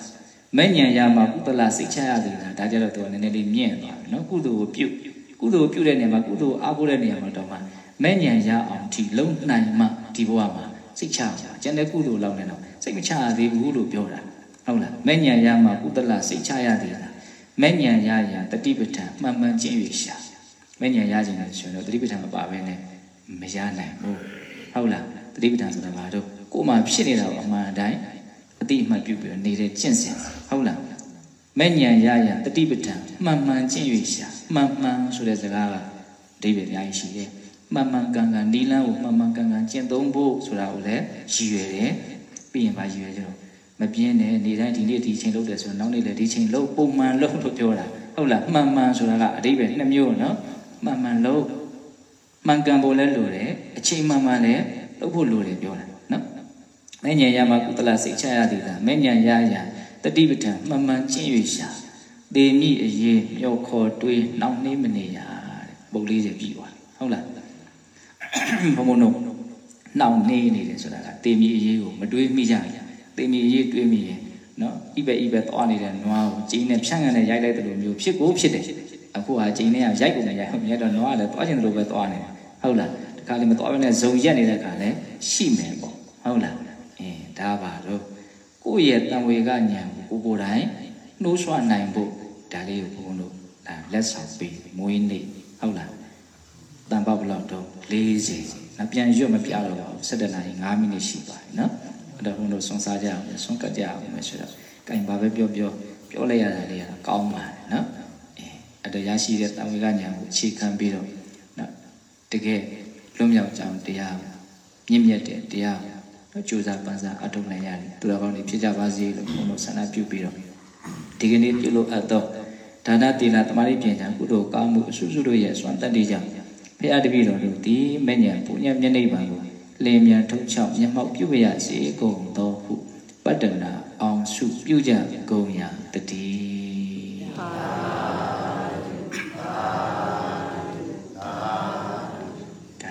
မဲ့ညံရမှာကုသလစိတ်ချရသည်လားဒါကြတော့သူကနည်းနည်းလေးမြင့်သွားပြီနော်ကုသိုလ်ကိုပြုတ်ကုသိုလ်ကိုပြုတ်တဲ့နေရာမှာကုသိုလ်အားကိုးတဲ့နေရာမှာတော့မှမဲ့ညံရအောင်ဒီလုံနိုင်မှဒီဘဝမှာစိတ်ချပါကျန်တဲ့ကုသိုလ်လောက်နဲ့တော့စိတ်မချရသေးဘူးလို့ပြောတာဟုတ်လားမဲ့ညံရမှာကုသလစိတ်ချရသည်လား မဲ့ညံရရာတတိပဋ္ဌာန်မှန်မှန်ချင်း၍ရှာမဲ့ညံရခြင်းလို့ဆိုရင်တော့တတိပဋ္ဌာန်မပါဘဲနဲ့မရနိုင်ဘူးဟုတ်လားတတိပဋ္ဌာန်ဆိုတာဘာတော့ကိုယ်မှဖြစ်နေတာကိုအမှန်တိုင်းအတိအမှတ်ပြုပြီးနေတဲ့ကျင့်စဉ်ဟုတ်လားမဲ့ညံရရာတတိပဋ္ဌာန်မှန်မှန်ချင်း၍ရှာမှန်မှန်ဆိုတဲ့စကားကအဓိပ္ပာယ်အများကြီးရှိတယ်မှန်မှန်ကန်ကန်နီလန်းကိုမှန်မှန်ကန်ကန်ကျင့်သုံးဖို့ဆိုတာကိုလည်းရည်ရွယ်တယ်ပြီးရင်ပါရည်ရွယ်ကြတော့ မပြင်းနဲ့နေတိုင်းဒီနေ့ဒီချိန်လုပ်တယ်ဆိုတော့နောက်နေ့လည်းဒီချိန်လုပ်ပုံမှန်လုပ်လို့ပြောတာဟုတ်လားမှန်မှန်ဆိုတာကအဓိပ္ပာယ်နှစ်မျိုးနော်မှန်မှန်လုပ်မှန်ကန်ဖို့လည်းလိုတယ်အချိန်မှန်မှန်လည်းလုပ်ဖို့လိုတယ်ပြောတာနော်မဲ့ညံရမှာကုသလစိတ်ချရသည်လားမဲ့ညံရရတတိပဋ္ဌာန်မှန်မှန်ကျင့်၍ရှာတေမိအရေးမြောက်ခေါ်တွေးနှောင့်နှေးမနေရတဲ့ပုတ်လေးတွေပြီးသွားဟုတ်လားဘုံဘုံတို့နှောင့်နှေးနေတယ်ဆိုတာကတေမိအရေးကိုမတွေးမိကြဘူး တေမိအရေးတွေးမိရင်နော်ဣဘဣဘသွားနေတဲ့နွားကိုကျင်းနဲ့ဖြန့်ကန်နဲ့ရိုက်လိုက်တယ်လို့မျိုးဖြစ်ကိုဖြစ်တယ်အခုဟာကျင်းနဲ့ရိုက်ကုန်နဲ့ရိုက်ဟုတ်မြဲတော့နွားကလည်းသွားချင်တယ်လို့ပဲသွားနေတယ်ဟုတ်လားတခါလေမသွားဘဲနဲ့ဇုံရက်နေတဲ့ခါလဲရှိမယ်ပေါ့ဟုတ်လားအင်းဒါပါတော့ကိုယ့်ရဲ့တံဝေကညံကိုကိုယ်တိုင်နှိုးဆွနိုင်ဖို့ဒါလေးကိုဘုန်းတို့ဒါလက်ဆောင်ပေးမွေးနေ့ဟုတ်လားတန်ပဘလောက်တော့40နော်ပြန်ရွတ်မပြတော့ပါဘူး17နာရီ9မိနစ်ရှိပါတယ်နော် အဲ့တော့ဘုန်းတို့ဆွန်စားကြအောင်ဆွန်ကတ်ကြအောင်မယ်ဆိုတော့ကင်ဘာပဲပြောပြောပြောလိုက်ရတာလေးကကောင်းပါတယ်နော်အဲအဲ့တော့ရရှိတဲ့တံဝေကညံကိုအခြေခံပြီးတော့နော်တကယ်လွတ်မြောက်ကြောင်းတရားမြင့်မြတ်တဲ့တရားတော့ကြိုးစားပန်းစားအထောက်နိုင်ရတယ်သူတော်ကောင်းတွေဖြစ်ကြပါစေလို့ဘုန်းတို့ဆန္ဒပြုပြီးတော့ဒီကနေ့ပြုလို့အပ်တော့ဒါနတိလသမာဓိပညာကုသိုလ်ကောင်းမှုအစုစုတို့ရဲ့စွမ်းတတ္တိကြောင့်ဖရာတပည့်တော်တို့ဒီမဉ္ဇဉ်ပူညံမျက်နှိပ်ပါကို လေမြန်ထုတ်ချောက်မျက်မှောက်ပြုရစေကုန်သောဟုပတ္တနာအောင်စုပြုကြကုန်ရာတည်း